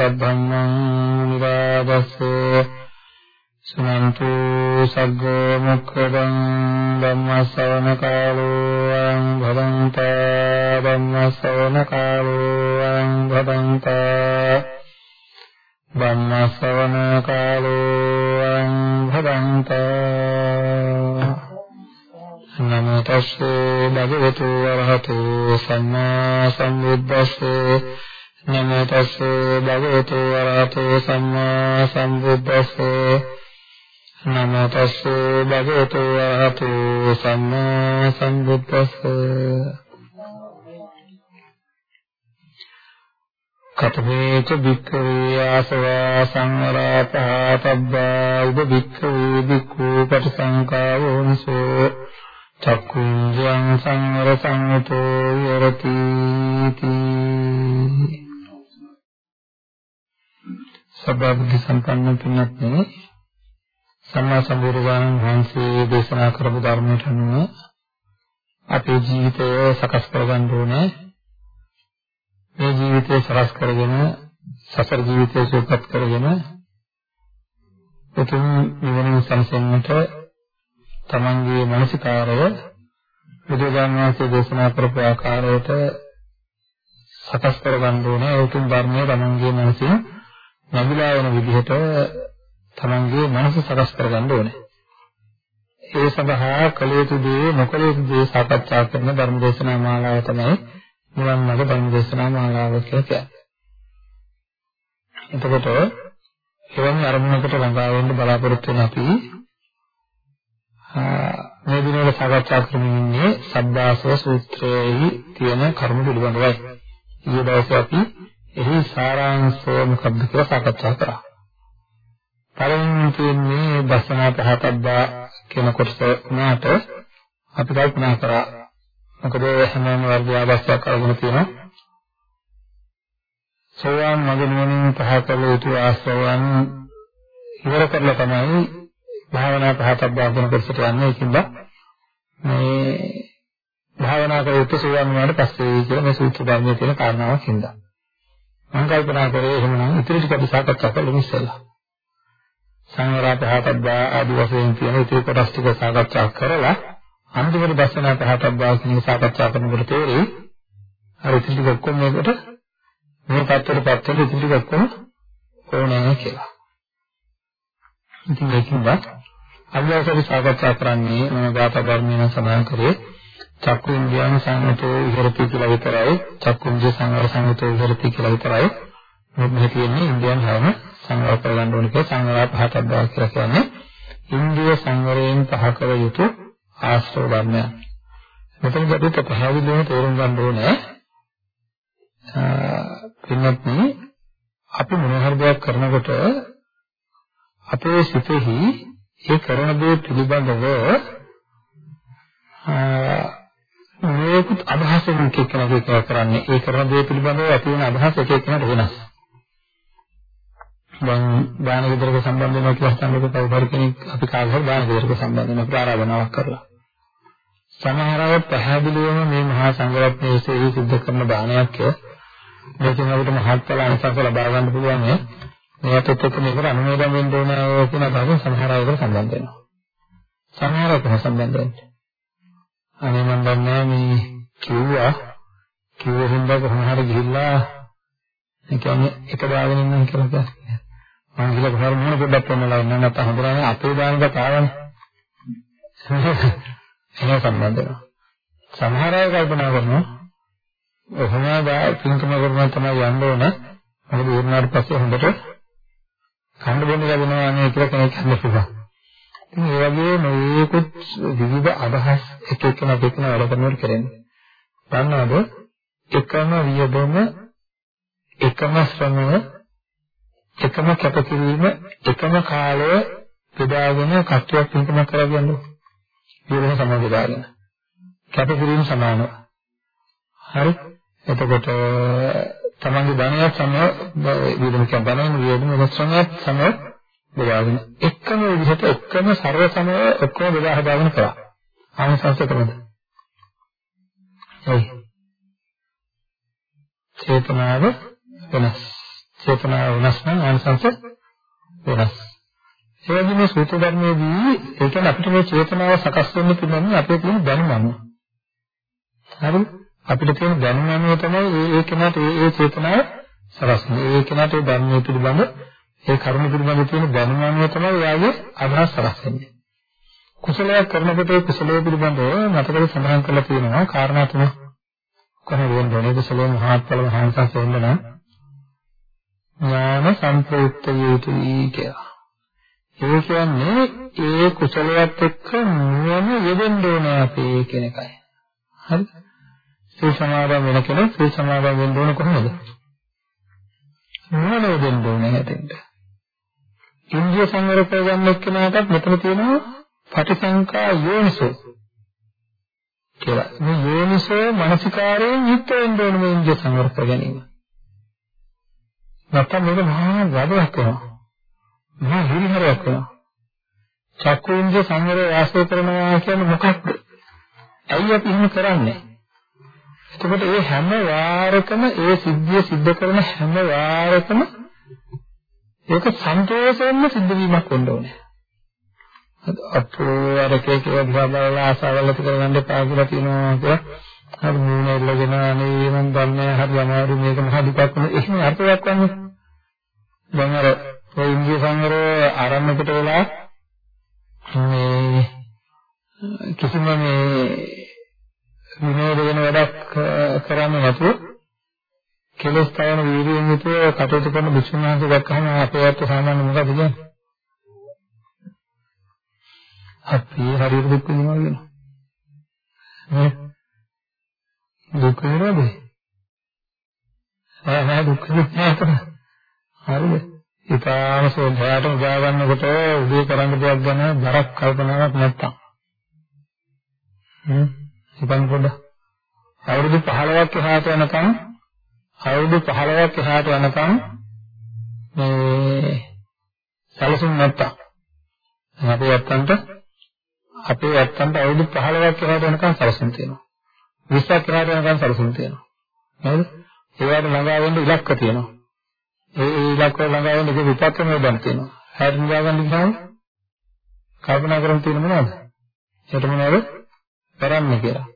දේවතා සද්ධම්මං නිරාදස්සේ සුනන්තු සග්ග මොක්ඛදං ධම්මස්සවන කාලෝ අං භවන්ත ධම්මස්සවන කාලෝ භගවතු වරහතෝ සම්මා සම්බුද්දස්සේ. නමෝ තස්සේ භගවතු වරහතෝ සම්මා සම්බුද්දස්සේ. කතමේච භික්ඛවේ ආසවා සංවරා පහතබ්බා උද භික්ඛවේ භික්ඛු පටිසංකාවෝනසෝ චක්කුංජං සංවර සංයතෝ යරති සබ්බබුද්ධ සම්පන්න පින්වත්නි සම්මා සම්බුදුරජාණන් වහන්සේ දේශනා කරපු ධර්මයට අනුව අපේ ජීවිතය සකස් කරගන්න ඕනේ. මේ ජීවිතය සකස් කරගෙන සසර ජීවිතය සුවපත් කරගෙන උතුම් නිවන සංසන්නට තමන්ගේ මානසිකාරය බුදුරජාණන් වහන්සේ දේශනා කරපු ආකාරයට සකස් කරගන්න ඕනේ. ඒ උතුම් ධර්මය තමන්ගේ මනසින් නැగిලා වෙන විදිහට තමන්ගේ මනස සකස් කරගන්න ඕනේ. ඒ සඳහා කළ යුතු දේ නොකළ යුතු දේ සාකච්ඡා කරන ධර්ම දේශනා මාලාව තමයි නිවන් මාර්ග ධර්ම දේශනා මාලාව කියලා කියන්නේ. එතකොට එවැනි අරමුණකට ළඟා වෙන්න බලාපොරොත්තු වෙන අපි මේ දිනවල සාකච්ඡා කරමින් ඉන්නේ සබ්බාසව සූත්‍රයේ තියෙන කරුණු පිළිබඳවයි. ඊයේ දවසේ අපි එහි සාරාංශය මොකක්ද කියලා සාකච්ඡා කරා. පළවෙනි තියෙන්නේ දසනා පහතබ්බා කියන කොටස උනාට අපි කල්පනා කරා. මොකද හැමෝම වර්ගය අවශ්‍යයක් අරගෙන තියෙනවා. සෝවාන් මග නුවණින් පහ කළ යුතු ආශ්‍රවයන් ඉවර කරලා තමයි භාවනා පහතක් දාගෙන කොටසට යන්නේ ඒකින්ද මේ භාවනා කරේත් සෝවාන් වුණාට පස්සේ කියලා මේ සූත්‍ර ධර්මයේ තියෙන කාරණාවක් හින්දා මම කල්පනා කරේ එහෙමනම් ඉතිරි ටික අපි සාකච්ඡා කරමු ඉස්සෙල්ලා. සංවරා පහතක් ආදි වශයෙන් තියෙන ඉතිරි කොටස් ටික සාකච්ඡා කරලා අන්තිමට දර්ශනා පහතක් දා කියන සාකච්ඡා කරනකොට තේරෙයි අර ඉතිරි ටික ඔක්කොම මේකට මේ පැත්තට පැත්තට ඉතිරි ටික ඔක්කොම ඕනෑ කියලා. ඉතින් ඒකින්ද අභ්‍යාසය සාකච්ඡා කරන්නේ මම ගාථා ධර්මයෙන් සඳහන් කරේ චක්කු ඉන්ද්‍රියන් සංගතෝ විහෙරති කියලා විතරයි. චක්කු ඉන්ද්‍රිය සංවර සංගතෝ විහෙරති කියලා විතරයි. මේ තියෙන්නේ ඉන්ද්‍රියන් හැම සංවර කරගන්න ඕනේ කියලා සංවර පහක් අද්දා කියලා කියන්නේ. ඉන්ද්‍රිය සංවරයෙන් පහ කර යුතු ආශ්‍රව ධර්මයන්. මෙතනදී අපි පැහැදිලිවම තේරුම් ගන්න ඕනේ. පින්වත්නි අපි මොන හරි දෙයක් කරනකොට අපේ සිතෙහි ඒ කරන දේ පිළිබඳව මේකුත් අදහසකින් එක්කෙනෙක් ඒක කරන්නේ ඒ කරන දේ පිළිබඳව ඇති වෙන අදහස එක එක්කෙනාට වෙනස්. දැන් දාන විතරක සම්බන්ධ වෙනවා කියලා හිතන්නකො කවුරු කෙනෙක් අපි කාගෙහරි දාන විතරක සම්බන්ධ වෙනවා ආරාධනාවක් කරලා. සමහර අය පැහැදිලිවම මේ මහා සංඝරත්නයේ ඉසේ සිද්ධ කරන දානයක් මේකෙන් අපිට මහත්ඵල අනිසංස ලබා ගන්න පුළුවන් නේ. මේකට එක්ක මේකට අනුමෝදන් වෙන්න ඕන කියන අදහස සමහර අයකට සම්බන්ධ වෙනවා. සමහර අයට සම්බන්ධ වෙන්නේ. අනේ මම දන්නේ මේ කිව්වා කිව්ව හින්දා කොහොම හරි ගිහිල්ලා ඒ කියන්නේ එක දාගෙන ඉන්නම් කියලා කියන්නේ. මම ගිහලා කොහොම මොන පොඩ්ඩක් පොන්නලා ඉන්න නැත්නම් හොඳරන්නේ අපේ දානක කාවනේ. එහෙම සම්බන්ධ වෙනවා. සමහර අය කල්පනා කරනවා ඔහොම දා පින්කම කරනවා තමයි යන්න ඕන. මොකද ඊර්නාට පස්සේ හොඳට කන්න බොන්න ලැබෙනවා නේ කියලා කෙනෙක් හිතන්න පුළුවන්. ඉතින් ඒ වගේ මේකුත් විවිධ අදහස් එක එකන එක එකන වැඩ කරනවට කරන්නේ. දන්නවද? එකම වියදම එකම ශ්‍රමය එකම කැපකිරීම එකම කාලය බෙදාගෙන කට්ටියක් පින්කම කරලා කියන්නේ. වියදම සමාන බෙදාගෙන. කැපකිරීම සමානව. හරි? එතකොට තමන්ගේ ධනයත් සම විදම කියන ධනයම වියදම වස්ත්‍රණයත් සම බෙදාගෙන එකම විදිහට එකම ਸਰව සමය ඔක්කොම බෙදා හදාගෙන කරා. ආනිසංස කරනද? ඇයි? චේතනාව වෙනස්. චේතනාව වෙනස් නම් ආනිසංස වෙනස්. ඒ වගේම සූත්‍ර ධර්මයේදී ඒ කියන්නේ අපිට මේ චේතනාව සකස් වෙන්න පුළුවන් අපේ තියෙන දැනුම අනුව. හරිද? අපිට තියෙන දැනුම අනුව තමයි ඒ ඒ කෙනාට ඒ ඒ චේතනාව සකස් වෙන්නේ. ඒ කෙනාට ඒ ධර්මයේ පිළිබඳ ඒ කර්ම පිළිබඳ තියෙන දැනුම අනුව තමයි එයාගේ අදහස් සකස් වෙන්නේ. කුසලයක් කරනකොට ඒ කුසලයේ පිළිබඳව මතකද සඳහන් කරලා තියෙනවා කාරණා තුනක්. කොහොමද වෙන්නේ? කුසලයේ මහත්ඵල මහාන්සස් වෙන්න නම් ඥාන සම්ප්‍රයුක්ත යුතුයි කියලා. ඒ කියන්නේ ඒ කුසලයක් එක්ක නුවණ යෙදෙන්න ඕනේ අපි කියන එකයි. හරි? ඒ සමාදම් වෙන කෙනෙක් ඒ සමාදම් වෙන්න ඕන කොහොමද? නුවණ යෙදෙන්න ඕනේ හැටෙන්න. ඉන්ද්‍රිය සංවර කරගන්න එක්කනටත් මෙතන තියෙනවා පටිසංකා යෝනිසෝ කියලා. මේ යෝනිසෝ මානසිකාරයෙන් යුක්ත වෙන්න ඕනේ මේ ඉන්ද්‍රිය සංවර කර ගැනීම. නැත්නම් මේක මහා වැඩක් වෙනවා. මහා හිරිහරයක් වෙනවා. චක්කේන්ද්‍ර සංවරය ආශ්‍රය කරනවා කියන්නේ මොකක්ද? ඇයි අපි එහෙම කරන්නේ? එතකොට මේ හැම වාරකම ඒ සිද්ධිය සිද්ධ කරන හැම වාරකම ඒක සන්තෝෂයෙන්ම සිද්ධ වීමක් වෙන්න ඕනේ. අපෝ අර කේකේ දිහා බලලා ආසාවල් ඇති කරගන්න එපා කියලා කියනවා කියලා. හරි මූණ එල්ලගෙන අනේ මන් දන්නේ හරි අමාරු මේක මහ දුකක් වෙන එහෙම අර්ථයක් වන්නේ. දැන් අර ඔය ඉන්දිය සංවරය ආරම්භකට වෙලා මේ කිසිම මේ විනෝද වෙන වැඩක් කරන්නේ නැතුව කෙලස් තවන වීර්යයෙන් යුතුව කටයුතු කරන භික්ෂුන් වහන්සේ දැක්කම අපේ අත් සාමාන්‍ය මොකද කියන්නේ? අපි හරියට දුක් විඳිනවා කියනවා. නේ? දුක් විඳිනවද? ආ නෑ දුක් විඳිනවා. හරිද? ඊටාම සෝභාවට උදා ගන්නකොට උදේ කරන්න දෙයක් ගැන බරක් කල්පනාවක් නැත්තම්. හ්ම් හිතන්න පොඩ්ඩක්. අවුරුදු 15ක් එහාට යනකම් අවුරුදු 15ක් එහාට යනකම් මේ සැලසුම් නැත්තම්. අපේ ඇත්තන්ට අපේ ඇත්තන්ට අවුරුදු 15ක් එහාට යනකම් සැලසුම් තියෙනවා. 20ක් එහාට යනකම් සැලසුම් තියෙනවා. නේද? ඒවට ළඟා වෙන්න ඉලක්ක තියෙනවා. ඒ ඒ ඉලක්ක ළඟා වෙන්න ඒක විපක්ෂ නෝදන් තියෙනවා. හැට නිදා ගන්න ගියාම කල්පනා කරන් තියෙන මොනවද? ඒකට මොනවද? කරන්නේ කියලා.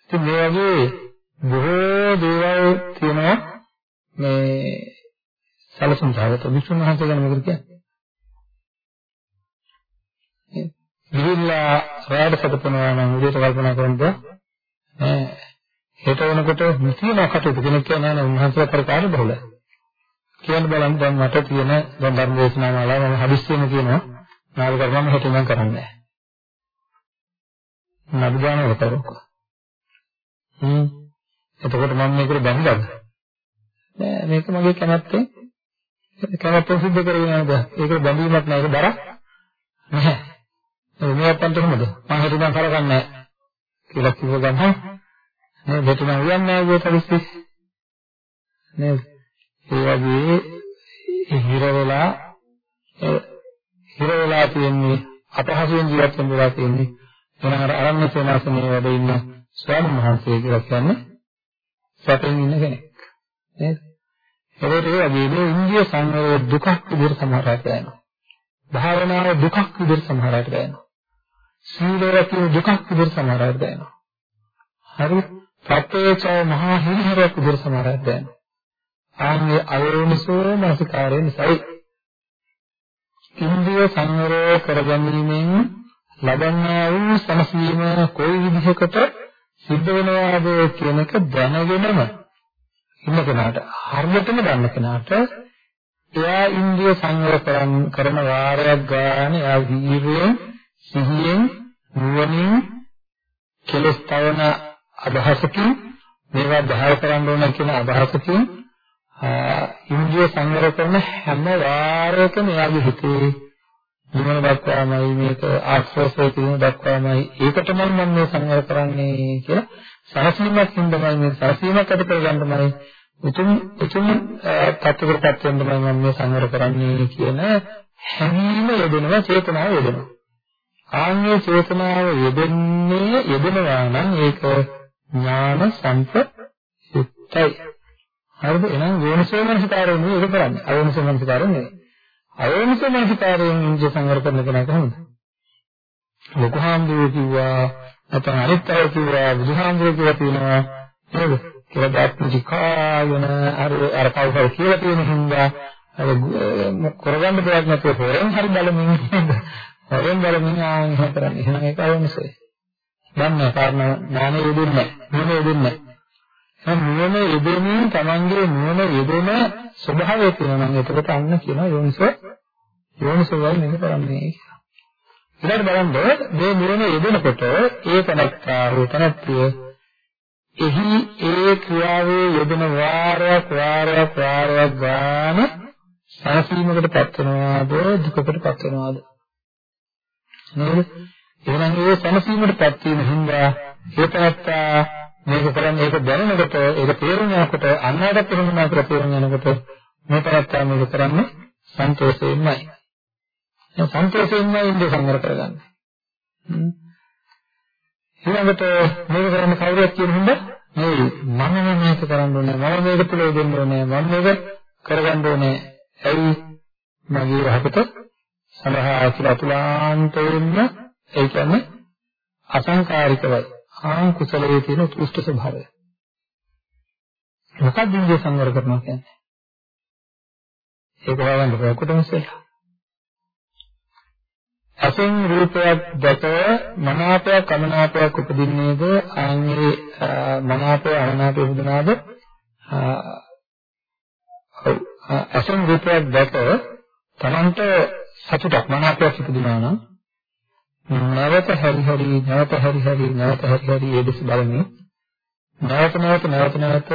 ඉතින් මේ වගේ බොහෝ දේවල් තියෙනවා මේ සැලසුම් සාගත විසුණු මහන්සිය ගැන මොකද කියන්නේ? ගිහිල්ලා රාඩ සැතපනවා නම් උදේට කල්පනා කරනද ඈ හෙට වෙනකොට මුතියන කටයුතු කෙනෙක් කියන්නේ නැහැ උන්වහන්සේලා කරකාර බහුලයි. කියන්න බලන්න දැන් මට තියෙන දැන් ධර්ම දේශනා මාලාව මම හදිස්සියෙම කියනවා නාල කරගම හෙට ඉඳන් කරන්නේ නැහැ. නබුදාන වල කරකෝ. හ්ම්. එතකොට මම මේකට බැඳගද? නෑ මේක මගේ කැමැත්තෙන් කැමැත්තෙන් සිද්ධ කරගෙන යනද? ඒකට බැඳීමක් නෑ ඒක බරක් නැහැ. මේ අපන්ට කොහොමද? මම හෙට ඉඳන් කරගන්නේ නැහැ කියලා කිව්ව ගමන් නේද? හෙට ඉඳන් උයන්නේ නැහැ ඒක හදිස්සි. නේද? ඒ වගේ හිර වෙලා හිර වෙලා තියෙන්නේ අපහසුයෙන් ජීවත් වෙන්න වෙලා තියෙන්නේ එහෙනම් අර අරණ්‍ය සේනාසනයේ වැඩ ඉන්න ස්වාමීන් වහන්සේ කියලා කියන්නේ සැපෙන් ඉන්න කෙනෙක්. නේද? ඒකට ඒ වගේම ඉන්දිය සංවරය දුකක් විදිහට සමහරට දැනෙනවා. භාවනාව දුකක් විදිහට සමහරට දැනෙනවා. සීල රැකීම දුකක් විදිහට සමහරට දැනෙනවා. හරි? ප්‍රත්‍යක්ෂව මහා හිරිහැරයක් විදිහට සමහරට දැනෙනවා. ආන්නේ අයෝනිසෝ මනසිකාරය නිසායි. ඉන්ද්‍රිය සංවරය කරගැනීමෙන් ලබන්නා වූ සමසීම කොයි විදිහකට සිද්ධ වෙනවාද කියන එක දැනගෙනම ඉන්න කෙනාට හරියටම දන්න කෙනාට එයා ඉන්ද්‍රිය සංවර කරන වාරයක් ගන්න එයා වීර්යයෙන් සිහියෙන් නුවණින් කෙලස් තවන අදහසකින් මේවා දහය කරන්න ඕන කියන අදහසකින් ඉන්ද්‍රිය සංවර කරන හැම වාරයකම එයාගේ හිතේ නිවන දක්වාමයි මේක ආශ්‍රෝසය කියන දක්වාමයි ඒකටම මම මේ සංවර කරන්නේ කියලා සරසීමක් හින්දාමයි මේ සරසීමක් ඇති කරගන්නමයි උතුම් උතුම් තත්ත්වයකට වෙන්නමයි මම මේ සංවර කරන්නේ කියන හැඟීම යෙදෙනවා චේතනාව යෙදෙනවා ආන්නේ චේතනාව යෙදෙන්නේ යෙදෙනවා නම් ඒක ඥාන සම්පයුක්තයි. හරිද? එහෙනම් යෝනිසෝ මනසිකාරය නෙවෙයි ඒක කරන්නේ. අයෝනිසෝ මනසිකාරය නෙවෙයි. අයෝනිසෝ මනසිකාරයෙන් ඉන්ද්‍රිය සංවර කරන කෙනා කොහොමද? ලොකු හාමුදුරුවෝ කිව්වා නැත්නම් අනිත් අය කිව්වා බුදුහාමුදුරුවෝ කියලා තියෙනවා නේද? කියලා දාත්මිකායන අර අර කවුරු කියලා තියෙන හින්දා අර කරගන්න දෙයක් නැතුව හොරෙන් හරි බලමින් හොරෙන් බලමින් ආන් හතරන්නේ. එහෙනම් ඒක අයෝනිසෝයි. දන්නේ කාරණා ඥානෙ යෙදෙන්නේ නැහැ. යෙදෙන්නේ නැහැ. නුවණ යෙදෙමින් තමන්ගේ නුවණ යෙදෙන ස්වභාවය තියෙනවා නම් එතකොට අන්න කියනවා යෝනිසෝ යෝනිසෝ වල මේක කරන්නේ ඊළඟ බලන්න මේ නුවණ යෙදෙනකොට ඒ තනත්තා හෝ තනත්තිය එහි ඒ ක්‍රියාවේ යෙදෙන වාරයක් වාරයක් වාරයක් ගාන සාසීමකට පත් වෙනවාද දුකකට පත් වෙනවාද නේද? එහෙනම් ඒ සමසීමට පත් වීම හින්දා හේතනත්තා මේක කරන්නේ ඒක දැනනකොට ඒක තේරුම් යනකොට අන්නකට තේරුම් යනකොට තේරුම් යනකොට මේ තරත්තා මේක කරන්නේ සන්තෝෂයෙන්මයි. ඒ සන්තෝෂයෙන්මයි ඉන්නේ සංවර කරගන්නේ. ඊළඟට මේක කරන්න කවුරුත් කියන හින්දා මේ මම මේක කරන්න ඕනේ මම මේක තුල දෙන්න ඕනේ මම මේක කරගන්න ඕනේ ඇයි මගේ රහකට සඳහා කියලා අතුලාන්තයෙන්ම ඒ කියන්නේ අසංකාරිකවයි. ආ කුසලයේ තියෙන උත්කෘෂ්ඨ ස්වභාවය. මොකක්ද ඉන්දිය සංවර කරනවා කියන්නේ? ඒක වගන්න ප්‍රකොටම ඉස්සෙල්ලා. අසෙන් රූපයක් දැක මනාපයක් අමනාපයක් උපදින්නේද ආන්ගේ මනාපය අමනාපය උපදනාද අසෙන් රූපයක් දැක තමන්ට සතුටක් මනාපයක් උපදිනවා නම් නැවත හරි හරි නැවත හරි හරි නැවත හරි හරි ඒ දෙස බලමින් නැවත නැවත නැවත නැවත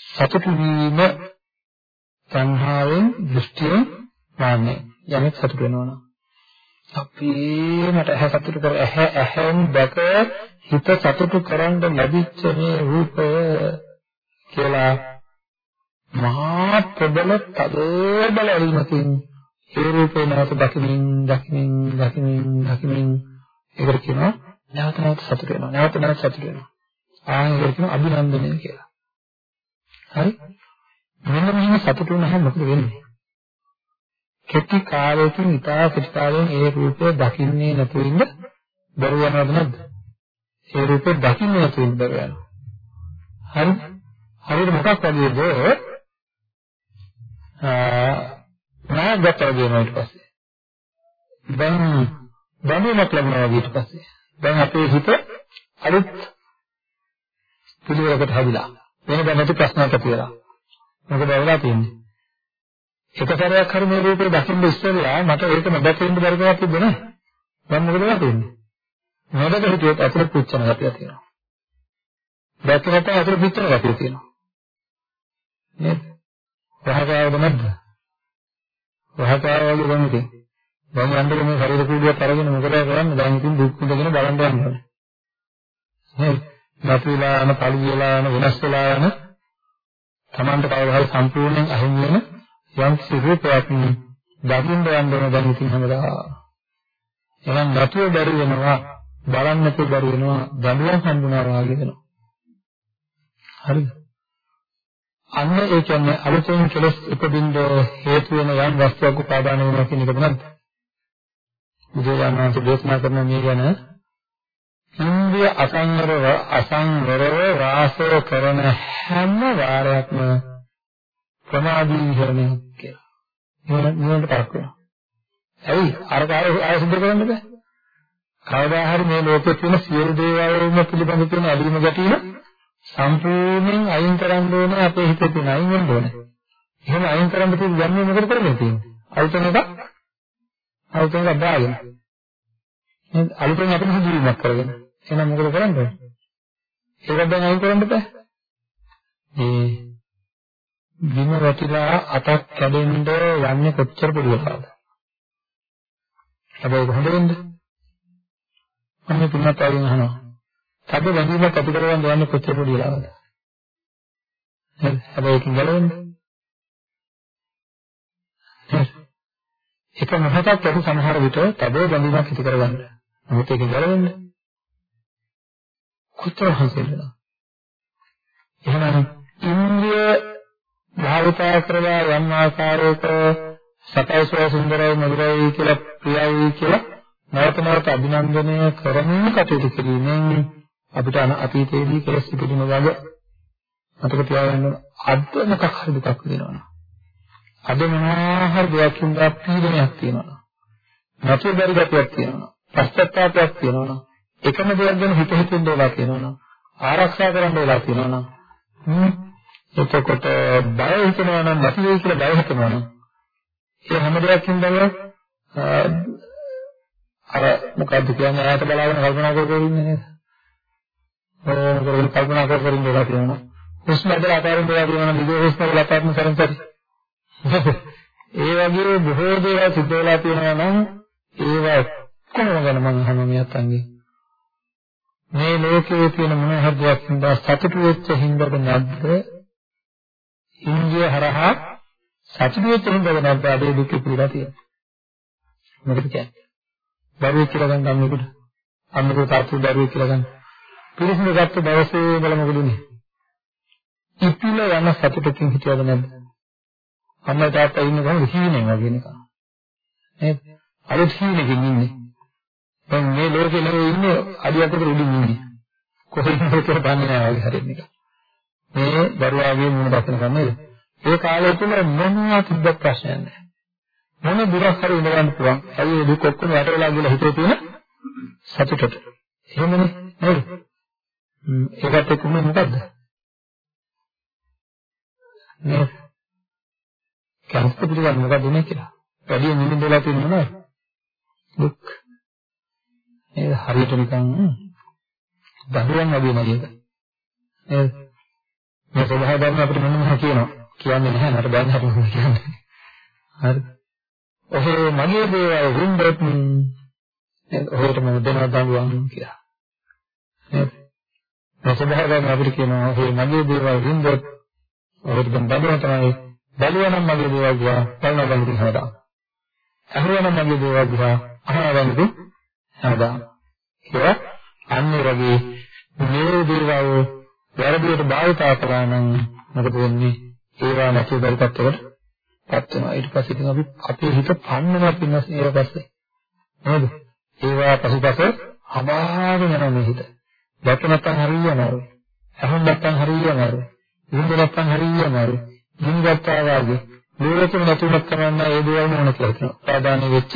සතුටු වීම සංහාවෙන් දෘෂ්ටියෙන් මාන්නේ යමෙක් සතුට වෙනවනම්. අපි මට ඇහැ සතුට කර ඇහැ ඇහෙන් දැක හිත සතුට කරන්න ලැබිච්ච මේ රූපය කියලා මහා ප්‍රබල තදබල අරිමකින් ඒ රූපේ නැවත දකිමින් දකිමින් දකිමින් දකිමින් ඒකට කියනවා නැවත නැවත සතුට වෙනවා. නැවත නැවත සතුට වෙනවා. ආන් ඒකට කියනවා අභිනන්දනය කියලා. හරි? මෙන්න මෙහෙම සතුට වුණාම මොකද වෙන්නේ? කෙටි කාලයකින් ඉතා කෙටි කාලයෙන් ඒ රූපය දකින්නේ නැතුව ඉන්න බැරුව යනවද නැද්ද? ඒ රූපය දකින්නේ නැතුව ඉන්න බැරුව යනවා. හරි? හරියට මොකක් වගේද? නාගත වෙනවා ඊට පස්සේ. දැන් දැනුමක් ලැබුණා ඊට පස්සේ. දැන් අපේ හිත අලුත් පිළිවෙලකට හැදිලා. වෙන දැනට ප්‍රශ්නයක් ඇතිලා. මොකද වෙලා තියෙන්නේ? එක සැරයක් හරි මේ රූපේ දකින්න ඉස්සෙල්ලා මට ඒක නොදකින්න බැරි කමක් තිබුණේ නැහැ. දැන් මොකද වෙලා තියෙන්නේ? නොදක හිටියොත් අතට පුච්චන ගැටියක් තියෙනවා. දැක්ක නැත්නම් අතට පුච්චන ගැටියක් තියෙනවා. නේද? සහකාරද නැද්ද? රහතාරවලු දැන් ඉතින් දැන් යන්නේ මේ ශරීර කූඩුවක් අරගෙන මොකද කරන්නේ? දැන් ඉතින් දුක් විඳගෙන බලන්න යනවා. නේද නැති වෙලා යන පළි වෙලා යන වෙනස් වෙලා යන Tamanට කවදා හරි සම්පූර්ණයෙන් අහිමි වෙන යම් සිරූපයක් දකින්න යන්න ඕන දැන් ඉතින් හැමදා එහෙනම් නැතුව බැරි වෙනවා. බලන්න නැතුව බැරි වෙනවා. දඬුවම් හඳුනාවා වගේ වෙනවා. හරිද? අන්න ඒ කියන්නේ අලුතෙන් කෙලස් උපදින්න හේතු වෙන යම් වස්තුවක් උපාදාන වෙනවා කියන එකද නැද්ද? බුදුරජාණන් දේශනා කරන මේ ගැන ඉන්ද්‍රිය අසංවරව අසංවරව වාසය කරන හැම වාරයක්ම ප්‍රමාදී විහරණය කියලා. නිවන නිවනට පරක් වෙනවා. ඇයි? අර කාර්ය ආය සිද්ධ කරන්න බෑ. කවදා හරි මේ ලෝකයේ තියෙන සියලු දේවල්ම පිළිබඳ තියෙන අදිරිම ගැටීම සම්පූර්ණයෙන් අයින් කරන්න ඕනේ අපේ හිතේ තියෙන අයින් වෙන්න ඕනේ. එහෙම අයින් කරන්න තියෙන යන්නේ මොකද කරන්නේ තියෙන්නේ? අලුතෙන් එකක් අලුතෙන් එකක් දාගෙන. එහෙනම් අලුතෙන් අපිට හඳුනීමක් කරගෙන. එහෙනම් මොකද කරන්නේ? ඒක දැන් අයින් කරන්න බෑ. මේ විම රැකිලා අතක් කැඩෙන්න යන්නේ කොච්චර පොඩි වෙලාවද? හැබැයි කොහොමද වෙන්නේ? අන්න තුනක් අයින් අහනවා. තද බැඳීමක් ඇති කරගන්න යන්නේ කොච්චර පොඩි වෙලාවද? හරි. හැබැයි ඒකෙන් ගලවෙන්නේ. එක මොහොතක් ඇති සමහර විට තද බැඳීමක් ඇති කරගන්න. නමුත් ඒකෙන් ගලවෙන්නේ කොච්චර හසෙන්නද? එහෙනම් ඉන්ද්‍රිය භාවිතා කරලා යම් ආකාරයක සතයිසෝ සුන්දරයි මధుරයි කියලා ප්‍රියයි කියලා නැවත නැවත අභිනන්දනය කරමින් කටයුතු කිරීමෙන් අපිට අතීතයේදී කෙලස් ඉපදුන වගේ මතක තියාගන්න අද මොකක් හරි දුකක් වෙනවනේ. අද මොනවා හරි දෙයක් හින්දා පීඩනයක් තියෙනවා. නැතුව බැරි ගැටයක් තියෙනවා. පශ්චාත්තාවයක් තියෙනවා. එකම දෙයක් ගැන හිත හිතින් දෝලා තියෙනවා. ආරක්ෂා කරන්න වෙලා තියෙනවා. එතකොට බය හිතනවා නම් නැති වෙයි කියලා බය හිතනවා නම් ඒ හැම දෙයක්ින් තමයි අර මොකද්ද කියන්නේ ඈත බලාගෙන කල්පනා කර කර ඉන්නේ නේද? කරගෙන කල්පනා කර කර ඉඳලා තියෙනවා. හුස්ම ඇදලා අතාරින්න දෙයක් තියෙනවා නම් දිග හුස්ම වල අතාරින්න සරන්තරි. ඒ වගේ බොහෝ දේවල් සිද්ධ වෙලා තියෙනවා නම් ඒවා කොහොම ගැන මම අහන මේ අතංගේ මේ ලෝකයේ තියෙන මොන හරි දෙයක් හින්දා සතුටු වෙච්ච හින්දාද නැද්ද ඉන්දිය හරහා සතුටු වෙච්ච හින්දාද නැද්ද අදේ දුක පිළිලා තියෙන්නේ මොකද කියන්නේ දරුවෙක් කියලා ගන්න අම්මෙකුට අම්මෙකුට තාත්තු දරුවෙක් කියලා ගන්න පිරිසිදු ගත්ත දවසේ බල මොකද උනේ ඉතිල යන සතුටකින් හිටියද නැද්ද? අම්මා තාත්තා ඉන්න ගමන් හීනෙන් වගේ නිකන් නේද? අලුත් හීනකින් ඉන්නේ. දැන් මේ ලෝකේ නෙවෙයි ඉන්නේ අඩියකට උඩින් ඉන්නේ. කොහෙන්ද කියලා දන්නේ නැහැ වගේ හරියට නිකන් මේ දරුවාගේ මුණ දකින කමද ඒ කාලය තුල මොනවා තිබ්බත් ප්‍රශ්නයක් නැහැ. මොන දුරක් හරි ඉඳ ගන්න පුළුවන්. ඇයි ඒ දුක ඔක්කොම යට වෙලා ගිහලා හිතේ තියෙන සතුටට. එහෙමනේ නේද? ඒකත් එක්කම මොකද්ද? නේද කැමති පිළිගන්න මොකද උනේ කියලා. වැඩි නිමිදලා තියෙනව නේද දුක්. නේද? හරියට නිකන් දහුවන් වගේ නේද? නේද? මේ ස්වභාව ධර්ම අපිට මොනම හරි කියනවා? කියන්නේ නැහැ මට බෑන් හරි මොකද කියන්නේ. හරි. ඔහේ මගේ දේවල් වුන්දොත් නේද? ඔහෙට මම දෙනවා දඬුවම් කියලා. නේද? මේ ස්වභාව ධර්ම අපිට කියනවා ඔහේ මගේ දේවල් වුන්දොත් ඔහෙට දැන් දඬුවම් තමයි බැලුවා නම් මගේ දේවල් ගියා බලනවා බලන්න හදා අහුවා නම් මගේ දේවල් ගියා අහනවා බලන්න හදා ඒක අන්නේ වගේ මේ දේවල් වැරදියට භාවිතා කරා නම් මොකද වෙන්නේ? ඒවා නැති බැරි පැත්තකට පත් වෙනවා. ඊට පස්සේ ඉතින් අපි අපේ හිත පන්නනවා පින්නස් ඊට පස්සේ. නේද? ඒවා පසුපස හමාගෙන යනවා මේ හිත. දැක නැත්තම් හරියනවා. අහන්න නැත්තම් හරියනවා. ඉන්න නැත්තම් හරියනවා. ජීවිතය වාගේ දూరතුම නැතුණක් කරන්න ඒ දේවල් මොන කියලා කියනවා. ප්‍රාදාන වෙච්ච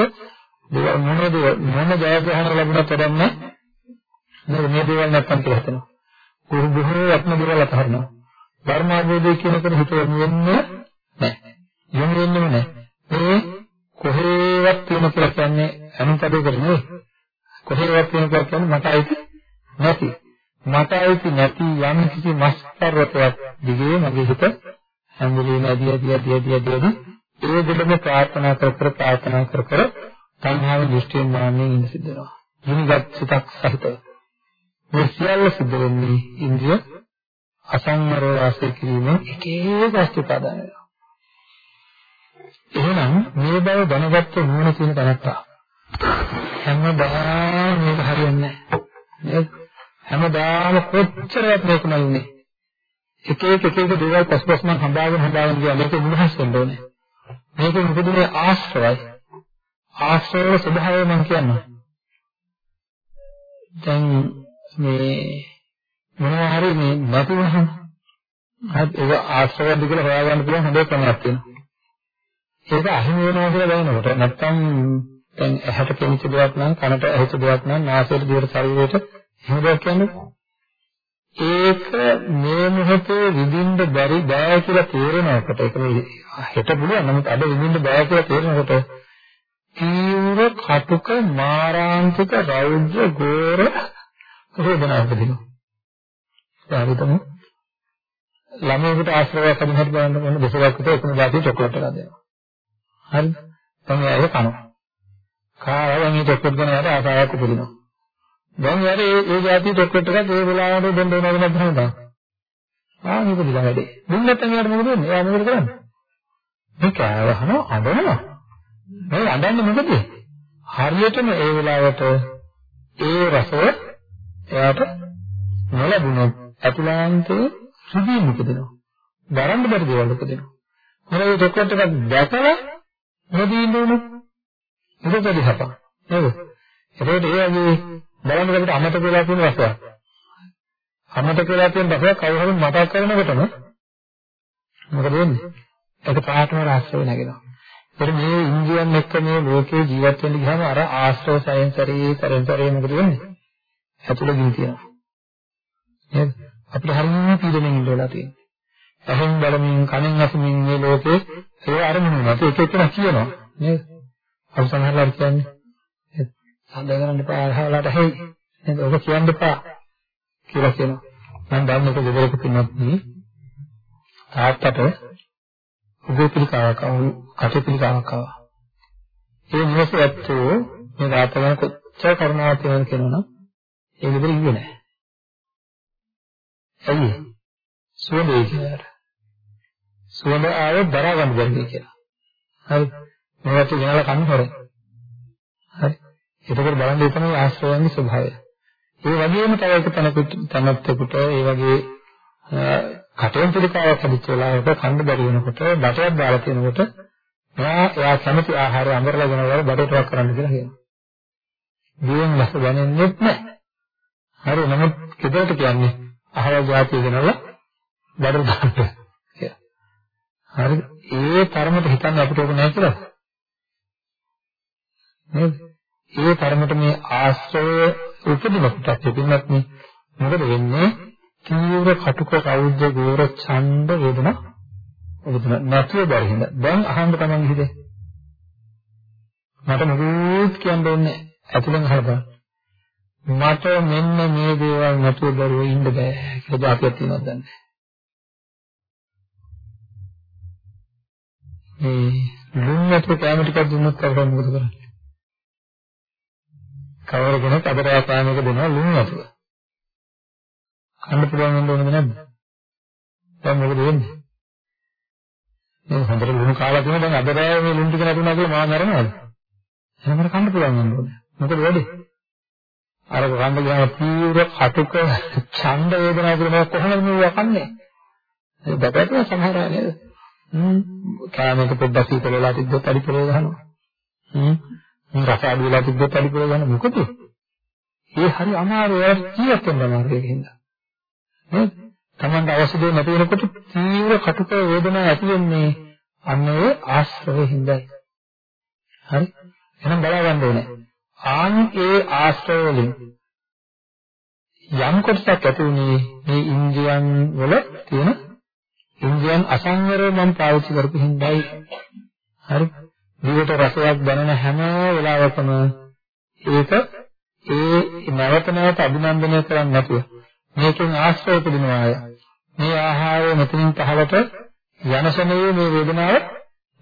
දේවල් මොනද මොන ජයග්‍රහණ ලැබුණත් වැඩන්නේ නේද මේ දේවල් නැත්තම් කියලා හිතනවා. කුරු බොහෝ යත්න දේවල් අතහරිනවා. ධර්මාභෝධය කියන එක හිත යොමු වෙන්නේ නැහැ. යොමු වෙන්නේම නැහැ. මේ කොහේවත් තියෙන කියලා කියන්නේ අනුතදේ කරන්නේ කොහේවත් තියෙන කියලා කියන්නේ මට අයිති නැති. මට අයිති නැති යම් කිසි මස් පර්වතයක් දිගේ මගේ හිත හැම වෙලේම ඇදී ඇදී ඇදී ඇදී ඇදී ඒ දෙලම ප්‍රාර්ථනා කර කර ප්‍රාර්ථනා කර කර තණ්හාව දෘෂ්ටියෙන් මාන්නේ ඉඳ සිද්ධ වෙනවා. හිමිගත් සිතක් සහිතව. මේ සියල්ල සිද්ධ වෙන්නේ ඉන්ද්‍රිය අසංවරව වාසය කිරීමෙන් එක එක වස්තු ප්‍රදාන වෙනවා. එහෙනම් මේ බව දැනගත්ත නුවණ තියෙන තැනත්තා හැමදාම මේක හරියන්නේ නැහැ. හැමදාම කොච්චරවත් මේක නල්ුනේ. එක එක එක එක දේවල් පස්පස් මම හදාගෙන හදාගෙන ගියා මේක මුලහස් වෙන්න ඕනේ. මේක මොකද ආශ්‍රයයි. ආශ්‍රය ස්වභාවය මම කියන්නේ. දැන් මේ මොනවා හරි මේ නැති වහම හරි ඒක ආශ්‍රයද කියලා හොයාගන්න පුළුවන් හොඳ ක්‍රමයක් තියෙනවා. ඒක අහිමි වෙනවා කියලා දැනනකොට නැත්තම් දැන් ඇහැට පෙනෙච්ච දෙයක් නම් කනට ඇහෙච්ච දෙයක් නම් නාසයට දිවට ශරීරයට එහෙම දෙයක් කියන්නේ ඒක මේ මොහොතේ විඳින්න බැරි බෑ කියලා තේරෙනකොට ඒක හෙට පුළුවන් නමුත් අද විඳින්න බෑ කියලා තේරෙනකොට තීව්‍ර කටුක මාරාන්තික රෞද්‍ර ගෝර වේදනාවක් දෙනවා. හරිදම ළමයෙකුට ආශ්‍රයයක් හදන්න හරි බලන්න මොන දෙසරක් විතර එකම දාපු චොකලට් එකක් දෙනවා. හරිද? තමයි ඒක කනවා. කාවම මේ චොකලට් ගන්න යට ආසාවක් උපදිනවා. දැන් යාර ඒ ඒ જાති චොකලට් එකක් ඒ වෙලාවට දෙන්න ඕනවද නැද්ද හරිද? ආ මේක දිලා වැඩේ. දුන්න නැත්නම් යාට මොකද වෙන්නේ? එයා මොකද කරන්නේ? මේ කෑවහම අඬනවා. මේ අඬන්නේ මොකද? හරියටම ඒ වෙලාවට ඒ රසය එයාට නොලැබුණොත් අතුලාන්තයේ සුදීන් උපදිනවා. දරන්න බැරි දේවල් උපදිනවා. මොනවද චොක්ලට් එකක් දැකලා මොදීන් දුන්නු. ඒක දිහපන්. නේද? ඒකෝට ඒ වගේ බලන්න අපිට අමතක වෙලා තියෙන රසයක්. අමතක වෙලා තියෙන රසයක් කවුරු හරි මතක් කරනකොටම මොකද වෙන්නේ? ඒක පාටම රාශිය නැගෙනවා. ඒත් මේ ඉන්දියන් එක්ක මේ ලෝකේ ජීවත් වෙන්න ගියාම අර ආශ්‍රව සයන්තරී තරන්තරේ මොකද වෙන්නේ? ඇතුළ ගිනි තියනවා. නේද? අපිට හරියම පීඩණයෙන් ඉඳලා තියෙනවා. එහෙන් බලමින් කනෙන් අසමින් මේ ලෝකේ ඒ අරමුණු නැති එක එක කියනවා. නේද? අපි සමහරවල් කියන්නේ සඳ කරන්න එපා අහලාට හේ නේද? ඔබ කියන්න එපා කියලා කියනවා. මම දන්නක දෙවරක පින්නත් නේ තාත්තට උදේ පිළිකාවක් අවු කට පිළිකාවක් ආවා. ඒ නිවසේ ඇත්තෝ මේ තාත්තගෙන කොච්චර කරුණාවක් තියෙනවද කියනවනම් ඒ විදිහට ඉන්නේ නැහැ. ඇයි? සුවඳේ කියලා. සුවඳ ආවේ දරා ගන්න බැරි කියලා. හරි. මේකට ගෙනලා කන්න හොරේ. හරි. එතකොට බලන්න ඒ තමයි ආශ්‍රයයන්ගේ ස්වභාවය. ඒ වගේම තව එක තැනකට තැනකට ඒ වගේ කටෙන් පිළිකාවක් හදිච්ච වෙලාවක කන්න බැරි වෙනකොට බටයක් දාලා තියෙනකොට එයා එයා කැමති ආහාරය අඟරලා දෙනවා බටට වක් කරන්න කියලා කියනවා. දිවෙන් රස දැනෙන්නේ නැහැ. හරි නමුත් කෙදරට කියන්නේ අහවල් જાතිය දෙනවා බඩට දාන්න කියලා. හරි ඒ තරමට හිතන්නේ අපිට ඕක නැහැ කියලා. නේද? ඒ තරමට මේ ආශ්‍රය උපදිනකොට පිටින්වත් මොකද වෙන්නේ? තීව්‍ර කටුක කවුද්ද ගෝර ඡන්ද වේදනා උපදින නැතුව බැරිහිඳ. දැන් අහන්න තමයි හිතේ. මට මොකුත් කියන්න ඕනේ ඇතුලෙන් අහලා මට මෙන්න මේ දේවල් නැතුව බැරුව ඉන්න බෑ කියලා જાතියක් තියෙනවද දන්නේ මේ ලුණු නැතුව කැම ටිකක් දුන්නොත් කවුරුන් මොකද කරන්නේ? කවර කෙනෙක් අද රෑ කෑම එක දෙනවා ලුණු නැතුව කන්න පුළුවන් වෙන්න ඕනද නැද්ද? දැන් මොකද වෙන්නේ? මේ හොඳට ලුණු කාලා තියෙන දැන් අද රෑ මේ ලුණු ටික නැතුණා කියලා මාව මරනවද? එහෙනම් කන්න පුළුවන් වෙන්න ඕනේ. මොකද වෙන්නේ? අර කන්න ගියාම තීව්‍ර කටුක ඡන්ද වේදනාව කියලා කොහොමද මේවා කන්නේ? ඒක බබට සමහර අය නේද? හ්ම් කාමයක පොඩ්ඩක් සීතල වෙලා තිබ්බොත් අඩි පොරේ ගහනවා. හ්ම් රස අඩු වෙලා තිබ්බොත් අඩි පොරේ ගහනවා. මොකද? ඒ හරි අමාරු ඒ ජීවත් වෙන්න අමාරු ඒකින්ද. නේද? Tamanda අවශ්‍ය දේ නැති වෙනකොට තීව්‍ර කටුක වේදනාවක් ඇති වෙන්නේ අන්න ඒ ආශ්‍රවෙ හිඳයි. හරි? එහෙනම් බලා ගන්න ඕනේ. ආන් ඒ ආශ්‍රය වලින් යම් කොටසක් ඇති උනේ මේ ඉන්ද්‍රියන් වල තියෙන ඉන්ද්‍රියන් අසංවරව මම පාවිච්චි කරපු හිඳයි. හරි? දිවට රසයක් දැනෙන හැම වෙලාවකම ඒක ඒ නැවත නැවත අභිනන්දනය කරන්නේ නැතුව මේකෙන් ආශ්‍රය උපදිනවාය. මේ ආහාරය මෙතනින් පහළට යනසමයේ මේ වේදනාව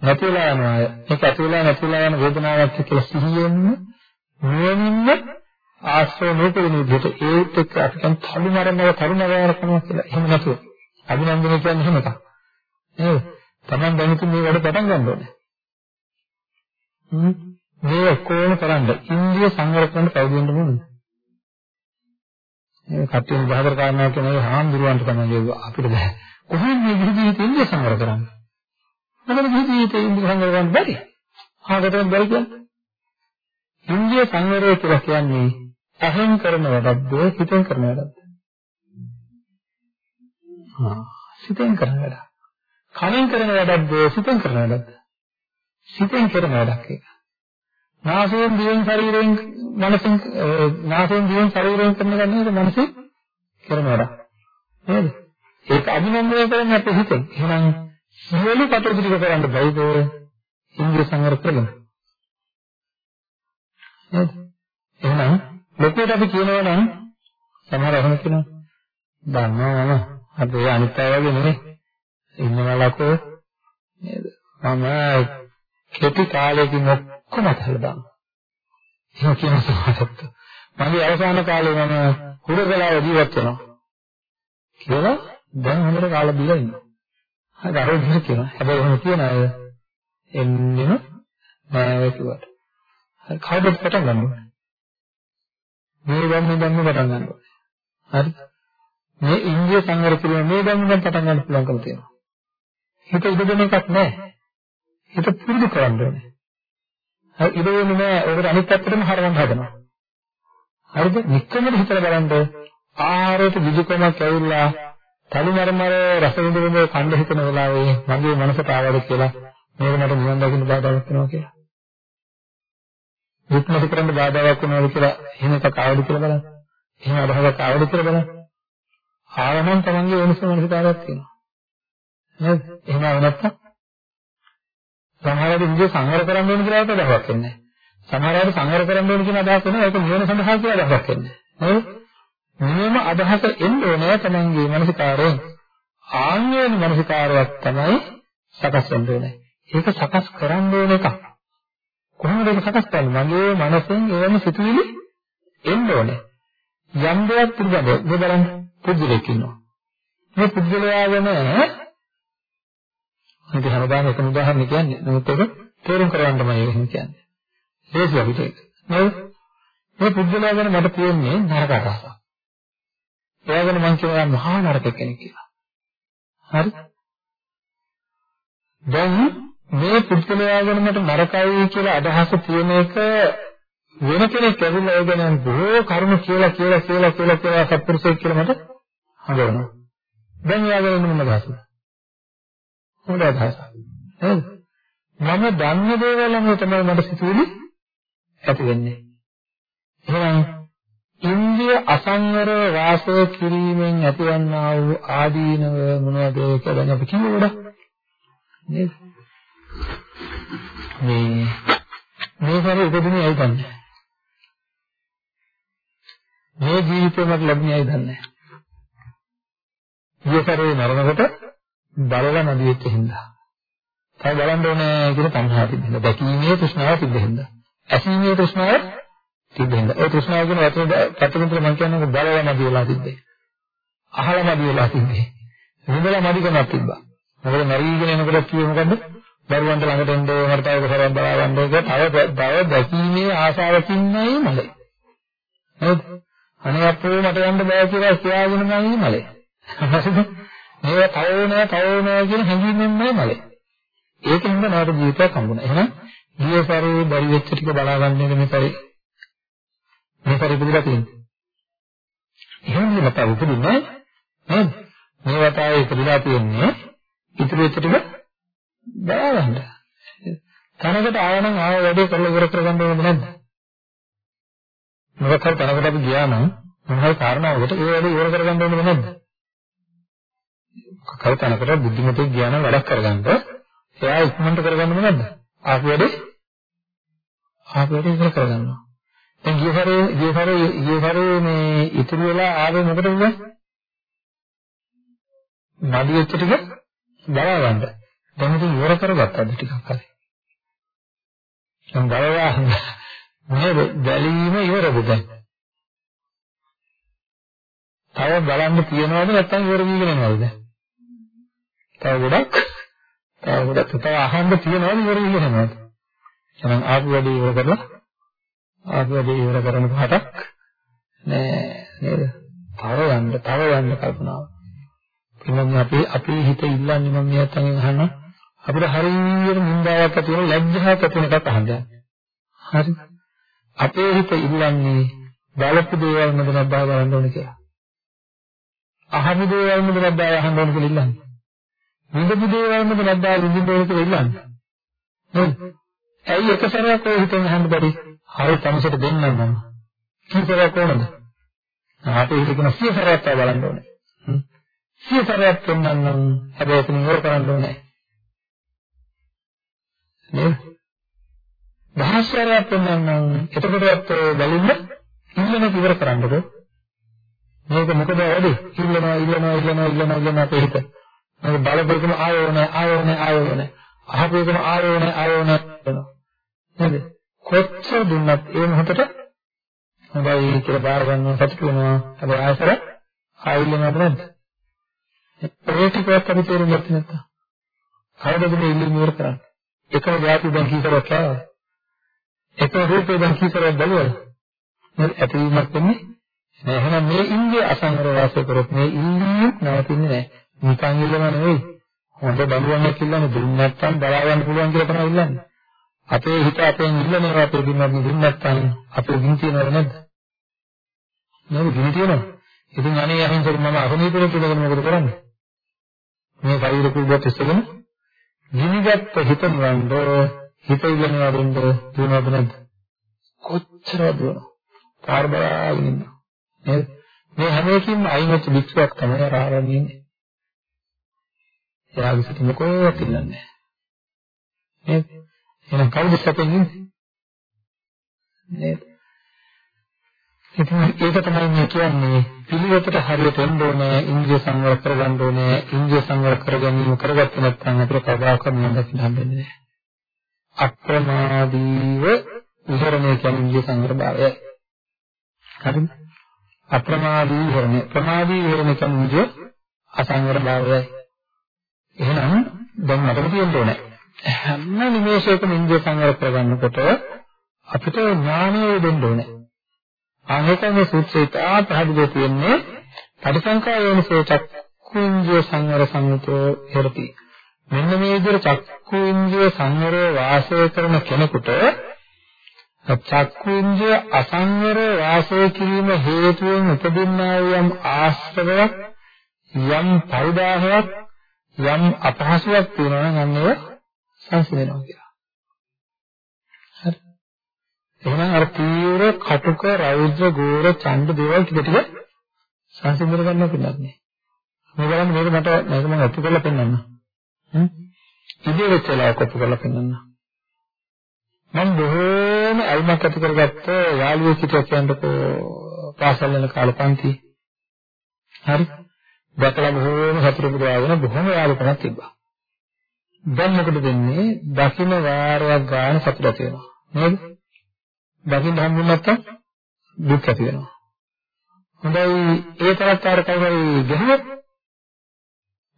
නැති වෙලා යනවාය. මේක ඇති වෙලා නැති වෙලා යන වේදනාවක් කියලා සිහියෙන්න නුවණින්ම ආශ්‍රය නොකරන විදිහට ඒත් එක්ක අපි කියන තලු මරණව තරුණ වයන කරනවා කියලා. එහෙම නැතුව අභිනන්දනය කියන්නේ එහෙම එකක්. නේද? Taman දැනුත් මේ වැඩ පටන් ගන්න ඕනේ. මේ ඔක්කොම කරන්න ඉන්ද්‍රිය සංවර කරන්න පැවිදි වෙන්න ඕනේ. මේ කට්ටිය විභාග කාරණා කියන ඒ හාමුදුරුවන්ට තමයි අපිට බෑ. කොහොමද මේ ජීවිතේ ඉන්දිය සංවර කරන්නේ? මොකද ජීවිතේ ඉන්දිය සංවර කරන්න බැරි. ආගතෙන් බැරි කියන්නේ. ඉන්දිය සංවරය කියලා කියන්නේ අහෙන් කරන වැඩක්ද හිතෙන් කරන වැඩක්ද? ආ සිතෙන් කරන වැඩක්. කනෙන් කරන වැඩක්ද සිතෙන් කරන වැඩක්ද? සිතෙන් කරන වැඩක් ඒක. නාසයෙන් දිවෙන් ශරීරයෙන් මනසෙන් නාසයෙන් දිවෙන් ශරීරයෙන් කරන එක නේද මනසෙන් කරන වැඩ. නේද? ඒක අභිනන්දනය කරන්නේ අපේ හිතෙන්. එහෙනම් සියලු කටයුතු ටික කරන්න බැයිද ඉන්ද්‍රිය සංවර කරගෙන. නේද? එහෙනම් ලොකුවට අපි කියනවා නම් සමහර අහන කියනවා දන්නවා මම අද ඒ අනිත් අය වගේ නෙමෙයි. ඉන්නවා ලකෝ නේද? මම කෙටි කාලයකින් ඔක්කොම අතහැරලා දානවා. එහෙම කියන සමහරට. මගේ අවසාන කාලේ මම හුරගලාව ජීවත් වෙනවා. කියලා දැන් හොඳට කාලා බිලා ඉන්නවා. හරි අර විදිහට කියනවා. හැබැයි එහෙම කියන අය එන්නෙම නෑ කිව්වට. හරි කවුරුත් පටන් ගන්නවා. මේ වගේ දැම්ම පටන් ගන්නවා. හරි. මේ ඉන්දිය සංවර කිරීම මේ දැන් දැන් පටන් ගන්න පුළුවන්කම තියෙනවා. හිත ඉදදෙන එකක් නැහැ. හිත පුරුදු කරන්න ඕනේ. හරි ඉදෙන්නේ නැහැ. ඒකට අනිත් පැත්තටම හරවන්න හදනවා. හරිද? නික්කමද හිතලා බලන්න ආහාරයට විදුකමක් ඇවිල්ලා තනි මරමර රස විඳින කණ්ඩ හිතන වෙලාවේ මගේ මනසට ආවද කියලා මේක මට නිවන් දකින්න බාධාවක් වෙනවා කියලා. විත්මති කරන්න බාධාවක් වෙනවද කියලා එහෙම එකක් ආවද කියලා බලන්න. එහෙම අදහසක් ආවද කියලා බලන්න. ආවනම් තමන්ගේ වෙනස මනසකාරයක් තියෙනවා. නේද? එහෙම ආව නැත්තම් සමහරවිට ඉන්දිය සංවර කරන්න ඕන කියලා අදහසක් එන්නේ. සමහරවිට සංවර කරන්න ඕන කියන අදහස එනවා ඒක නිවන සඳහා කියලා අදහසක් එන්නේ. නේද? නියම අදහස එන්න ඕනේ තමන්ගේ මනසකාරයෙන්. ආන්‍යන මනසකාරයක් තමයි සකස් වෙන්න ඕනේ. ඒක සකස් කරන්න ඕන එකක්. කොහොමද ඒක සකස් කරන්නේ? මගේ මනසෙන් එවැනි සිතුවිලි එන්න ඕනේ. යම් දෙයක් පිළිබඳව මේ බලන්න පුද්ගලෙක් ඉන්නවා. මේ පුද්ගලයා ගැන මේක හැමදාම එකම උදාහරණ කියන්නේ. නමුත් ඒක තේරුම් කරගන්න තමයි එහෙම කියන්නේ. ඒකයි අපිට ඒක. නේද? මේ පුද්ගලයා ගැන මට තියෙන්නේ නරක අදහසක්. එයා ගැන මං කියනවා මහා නරක කෙනෙක් කියලා. හරි? දැන් මේ පුද්ගලයා ගැන මට නරකයි කියලා අදහස තියෙන එක වෙන කෙනෙක් ඇවිල්ලා ඒ ගැන බොහෝ කරුණු කියලා කියලා කියලා කියලා කියලා සත්පුරුෂයෙක් කියලා මට හඳවනවා. දැන් එයා ගැන මොනවද අදහසද? හොඳ අදහසක්. නේද? මම දන්න දේවල්ම තමයි මට සිතුවිලි ඇති වෙන්නේ. එහෙනම් ඉන්ද්‍රිය අසංවර වාසය කිරීමෙන් ඇතිවන්නා වූ ආදීනව මොනවද කියලා දැන් අපි කියමුද? නේද? මේ මේ සැරේ උපදිනේ ඇයි දන්නේ? මේ ජීවිතේ මට ලැබුණේ ඇයි දන්නේ? ඊයේ සැරේ මරණකොට බලලා නැති වෙච්ච හින්දා. තව බලන්න ඕනේ කියන තණ්හාව තිබෙනවා. දැකීමේ තෘෂ්ණාව තිබෙනවා. ඇසීමේ තෘෂ්ණාව තිබෙනවා. ඒ තෘෂ්ණාව කියන වචන පැත්තකින් මම කියන්නේ බලලා නැති වෙලා තිබ්බේ. අහලා නැති වෙලා තිබ්බේ. විඳලා නැතිකමක් තිබ්බා. මොකද මරීගෙන එනකොට කිව්වේ මොකද්ද? දරුවන්ට ළඟට එන්න ඕනට තව කරන් බලා ගන්න එක තව තව දැකීමේ ආශාවකින්මයි මලේ. නේද? අනේ අපෝ මට යන්න බෑ කියලා කියාගෙනමයි මලේ. හරිද? මේවා තව ඕනෑ තව ඕනෑ කියන හැඟීමෙන්මයි මලේ. ඒකෙන්ද නැවත ජීවිතයක් හම්බුණා. එහෙනම් ගිය සැරේ බැරි වෙච්ච ටික බලාගන්න එක මේ සැරේ මේ සැරේ ඉපදලා තියෙන්නේ. එහෙනම් මේ වතාව උපදින්නේ නේද? මේ වතාවේ ඉපදලා තියෙන්නේ ඉතුරු වෙච්ච ටික බලාගන්න. තනකට ආවනම් ආව වැඩේ කරලා ඉවර කරගන්න ඕනද නැද්ද? මොකක් හරි තනකට අපි ගියා නම් මොන හරි කාරණාවකට ඒ වැඩේ ඉවර කරගන්න ඕනද නැද්ද? කල්පනාකට බුද්ධිමතෙක් ඥාන වැඩක් කරගන්න එයා ඉක්මනට කරගන්න මොනවද? ආපු වැඩේ ආපු වැඩේ ඉවර කරගන්නවා. දැන් ගියසරේ ගියසරේ ගියසරේ මේ ඉතුරු වෙලා ආවේ මොකටද උනේ? නඩි වෙච්ච ටික බලා ගන්න. දැන් ඉතින් ඉවර කරගත්තද ටිකක් හරි. දැන් බලලා නේද? බැලීම ඉවරද දැන්? තව බලන්න තියනවද නැත්නම් ඉවර වීගෙන යනවද දැන්? තව ගොඩක් තව ගොඩක් තව අහන්න තියෙනවා ඉවර වෙනවා. එහෙනම් ආපු වැඩේ ඉවර කරලා ආපු වැඩේ ඉවර කරන පාටක් නෑ නේද? තව යන්න තව යන්න කල්පනාව. ඉතින් අපි අපේ හිත ඉල්ලන්නේ මම මෙයාටෙන් අහන්න අපිට හරියට නින්දාවක් ඇති වෙන ලැජ්ජාවක් ඇති වෙන එකක් අහන්න. හරි. අපේ හිත ඉල්ලන්නේ බලපු දේවල් මොකද බබා බලන්න ඕනේ කියලා. අහපු දේවල් මොකද බබා අහන්න ඕනේ කියලා ඉල්ලන්නේ. විඳපු දේවල්ම නැද්දා විඳින්න ඕන කියලා ඉල්ලන්නේ. නේද? ඇයි එක සැරයක් ඔය හිතෙන් අහන්න බැරි? හරි තමසට දෙන්නම් මම. කී සැරයක් ඕනද? අපේ හිත කියන සිය සැරයක් තමයි බලන්න ඕනේ. සිය සැරයක් දෙන්නම් හැබැයි ඒක නිවර කරන්න ඕනේ. නේද? දහස් සැරයක් දෙන්නම් එතකොටත් බැලින්න ඉල්ලන ඉවර කරන්නකෝ. මේක මොකද වැඩි? ඉල්ලනවා ඉල්ලනවා ඉල්ලනවා ඉල්ලනවා ඉල්ලනවා අපේ හිත. මම බලපෑකම ආයෝන ආයෝන ආයෝන අහපේකම ආයෝන ආයෝන වෙනවා නේද කොච්චර දුන්නත් ඒ මොහොතට හොඳයි කියලා බාර ගන්නවා සතුට වෙනවා. හැබැයි ආයතර ආයෙල්ලනවද නැද්ද? ඒ ටිකවත් අපි තේරුම් ගත්තේ නැත්තම්. කවදද මේ ඉල්ලීම ඉවර කරන්නේ? එකම જાති දැන් කීතරක් ආවද? එක රූපේ දැන් කීතරක් බලවල නේද ඇතිවීමක් වෙන්නේ එහෙනම් මේ ඉන්දිය අසංවර වාසය කරොත් මේ ඉන්දිය නවතින්නේ නැහැ. නිකන් ඉල්ලම නෙවෙයි. හොඳ බඳුවන්නක් ඉල්ලන්නේ දුන්න නැත්නම් බලා ගන්න පුළුවන් කියලා තමයි ඉල්ලන්නේ. අපේ හිත අපෙන් ඉල්ලනවා අපේ දිනවත් දුන්න නැත්නම් අපේ දින තියනවද නැද්ද? නේද දින තියනවා. ඉතින් අනේ අහිංසක මම අසනීපෙට ඉඳගෙන මොකද කරන්නේ? මේ ශරීර කුඩුවත් ඉස්සගෙන ගිනිගත් හිත නිවන්ද හිත ඉගෙනවා දෙන්න දුනවද නැද්ද? කොච්චරද? කාර්බාගෙන ඉන්නවා. නේද? මේ හැම එකකින්ම අයින් වෙච්ච වික්ෂයක් තමයි ආරාරන්නේ ඉන්නේ. එයාගේ සිත මොකවත් ඉල්ලන්නේ නැහැ. නේද? එහෙනම් කවුද සැපෙන් ඉන්නේ? නේද? ඉතින් ඒක තමයි මේ කියන්නේ පිළිවෙතට හරියට එන්න ඕනේ ඉන්ද්‍රිය සංවර කරගන්න ඕනේ ඉන්ද්‍රිය සංවර කරගැනීම කරගත්තේ නැත්නම් අපිට කවදාකවත් නිවන් දකින්න හම්බෙන්නේ නැහැ. අප්‍රමාදීව විහරණය කියන්නේ ඉන්ද්‍රිය සංවර භාවයයි. හරිද? අප්‍රමාදී විහරණය ප්‍රමාදී විහරණය කියන්නේ අසංවර භාවයයි. එහෙනම් දැන් මතක තියෙන්න ඕනේ හැම නිමේෂයකම ඉන්ද්‍රිය සංවර කරගන්නකොට අපිට ඥානය දෙන්න ඕනේ. ආනේකම මේ සූත්‍රය තා පැහැදිලිව තියෙන්නේ පරිසංකා යෝනිසෝ චක්කුංජය සංවර සංයුතෝ හේරති. මෙන්න මේ විදිහට චක්කුංජය සංවරව වාසය කරන කෙනෙකුට චක්කුංජය අසංවර වාසය කිරීම හේතුවෙන් උපදින්නා වූ යම් ආශ්‍රවයක් යම් පරිදාහයක් යම් අපහසුයක් තියෙනවා නම් අන්න ඒක සංසිඳනවා කියලා. එහෙනම් අර තීව්‍ර කටුක රෞද්‍ර ගෝර ඡන්ද දේවල් ටික ටික සංසිඳන ගන්නවා පිළිගන්නේ. මේ බලන්න මේක මට මේක මම ඔප්පු කරලා පෙන්නන්න. හ්ම්. ඉතින් වෙච්ච වෙලාවක ඔප්පු කරලා පෙන්නන්න. මම බොහෝම අල්මක් ඇති කරගත්ත යාළුවෙක් හිටියා කියන්නකෝ පාසල් යන කාලේ පන්ති. හරි. දැකලා බොහෝම සතුටු පුරාගෙන බොහෝම යාළුකමක් තිබ්බා. දැන් මොකද වෙන්නේ? දකින්න වාරයක් ගන්න සතුටක් වෙනවා. නේද? දකින්න හම්බුනේ නැත්තම් දුක් ඇති වෙනවා. හොඳයි ඒ තරත් ආර කවුරුහරි ගහුවොත්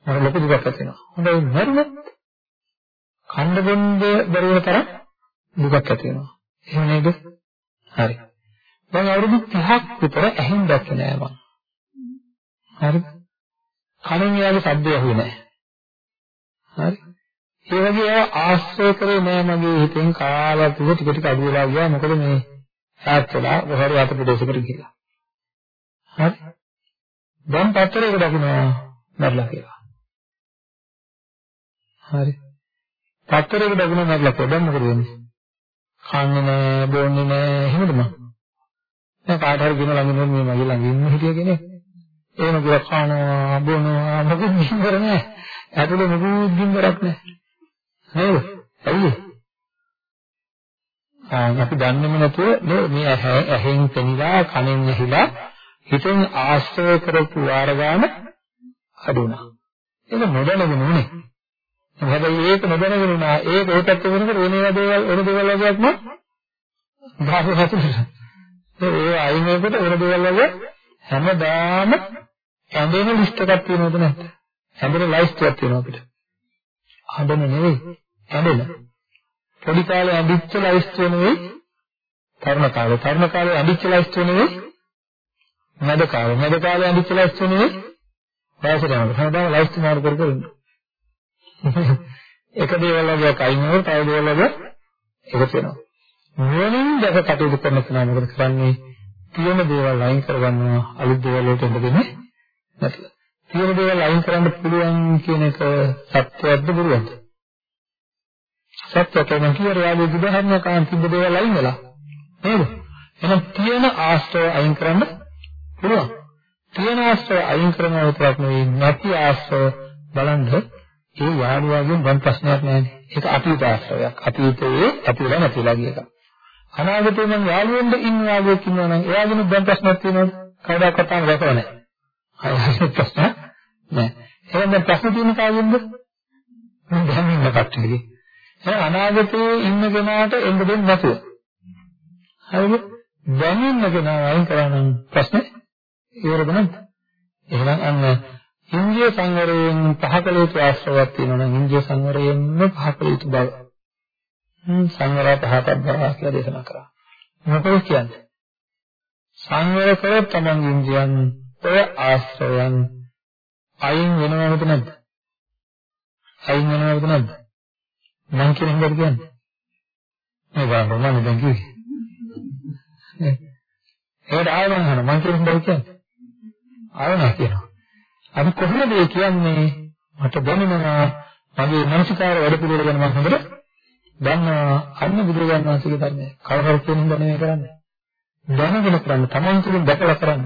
අර ලොකු දුකක් ඇති වෙනවා. හොඳයි මරුණොත් කණ්ඩ බොන්න බැරි වෙන තරම් දුකක් ඇති වෙනවා. එහෙම නේද? හරි. දැන් අවුරුදු 30ක් විතර ඇහෙන් දැක්කේ නෑ මම. හරි. කණෙන් යාගේ ශබ්දය ඇහුවේ නෑ. හරි. ඒ වගේ ඒවා ආශ්‍රය කරේ නෑ මගේ හිතෙන් කාලයක් තුන ටික ටික අඩු වෙලා ගියා. මොකද මේ ඈත් වෙලා කොහරි අත ප්‍රදේශයකට ගිහලා හරි. දැන් පත්තරයක දකින්නවා මරලා කියලා. හරි. පත්තරයක දකින්න මරලා කියලා. දැන් මොකද වෙන්නේ? කන්නේ නෑ බොන්නේ නෑ එහෙමද මම දැන් කාට හරි කියන ළඟින් මේ මගේ ළඟ ඉන්න හිටිය කෙනෙක්. එහෙම කියලා කනවා බොනවා මොකද නින්දර නෑ ඇතුලේ මොකුත් නින්දරක් නෑ නේද? ඇයි? අපි දන්නේම නැතුව මේ ඇහෙන් පෙනිලා කනෙන් ඇහිලා හිතෙන් ආශ්‍රය කරපු වාර ගන්න අඩු වුණා. ඒක නොදැනගෙන උනේ. හැබැයි ඒක නොදැනගෙන උනා ඒක ඒකත් වෙනකොට වෙන දේවල් වෙන දේවල් වගේක්ම භාෂ හසුරුවන. ඒ අයින් වෙනකොට වෙන දේවල් වගේ හැමදාම ඇඳෙන ලිස්ට් එකක් තියෙනවද නැද්ද? හැඳෙන ලයිස්ට් එකක් තියෙනවා අපිට. හදන නෙවෙයි. ඇඬෙන. පොඩි කාලේ ඇඬිච්ච ලයිස්ට් නෙවෙයි තරුණ කාලේ. තරුණ කාලේ ඇඬිච්ච ලයිස්ට් නෙවෙයි මැද කාලේ. මැද කාලේ ඇඬිච්ච ලයිස්ට් නෙවෙයි වයසට යනකොට. හැමදාම ලයිස්ට් මාරු කර කර ඉන්න. එක දේවල් වගේ කයින් වල තව දේවල් වගේ එකතු වෙනවා. නුවණින් දැක කටයුතු කරන කෙනා මොකද කරන්නේ? තියෙන දේවල් අයින් කරගන්නවා අලුත් දේවල් වලට එන්න දෙන්නේ නැතුව. තියෙන දේවල් අයින් කරන්න පුළුවන් කියන එක සත්‍යයක්ද බොරුවක්ද? සත්‍ය තමයි කියන යාගේ උදාහරණයක් අහන් තිබ්බ දේවල් අයින් වෙලා. නේද? එහෙනම් තියෙන ආශ්‍රය අයින් කරන්න පුළුවන්. තියෙන ආශ්‍රය අයින් කරනවා විතරක් නෙවෙයි නැති ආශ්‍රය බලන්න ඒ යාළුවාගෙන් වන් ප්‍රශ්නයක් නැහැ. ඒක අතීත ආශ්‍රයයක්. අතීතයේ ඇතිවලා නැතිලා ගිය එකක්. අනාගතේ මම යාළුවෙන්ද ඉන්න යාළුවෙක් ඉන්නවා නම් එයාගෙන වන් ප්‍රශ්නයක් තියෙනවද? කවදාකවත් තාම දැකලා නැහැ. අය ප්‍රශ්න නැහැ. එහෙනම් ප්‍රශ්න තියෙන කාගෙන්ද? මම දැන් ඉන්න කට්ටියගේ. එහෙනම් අනාගතයේ ඉන්න කෙනාට එන්න දෙන්නේ නැතුව. හරිද? දැන් ඉන්න කෙනා වයින් කරනම් ප්‍රශ්නේ ඉවරද නැද්ද? එහෙනම් අන්න ඉන්ද්‍රිය සංවරයෙන් පහකල යුතු ආශ්‍රවයක් තියෙනවා නම් ඉන්ද්‍රිය සංවරයෙන්ම පහකල යුතු බව. සංවරය පහකට බව කියලා දේශනා කරා. මොකද කියන්නේ? සංවර කරොත් තමන්ගේ ඉන්ද්‍රියන් ඔය ආශ්‍රයයන් අයින් වෙනවද නැද්ද? අයින් වෙනවද නැද්ද? මං කියන හින්දාද කියන්නේ? මේ බලන්න මම දැන් කිව්වේ. ඒකට ආයෙ මං අහනවා මං කියන හින්දාද කියන්නේ? ආයෙ නෑ කියනවා. අපි කොහොමද ඒ කියන්නේ? මට දැනෙනවා මගේ මානසිකාර වැඩ පිළිවෙල ගැන මම හොඳට දන්නවා අන්න බුදුරජාණන් වහන්සේගේ ධර්මය. කවදාවත් කියන හින්දා නෙමෙයි කරන්නේ. දැනගෙන කරන්න, Taman තුලින් දැකලා කරන්න.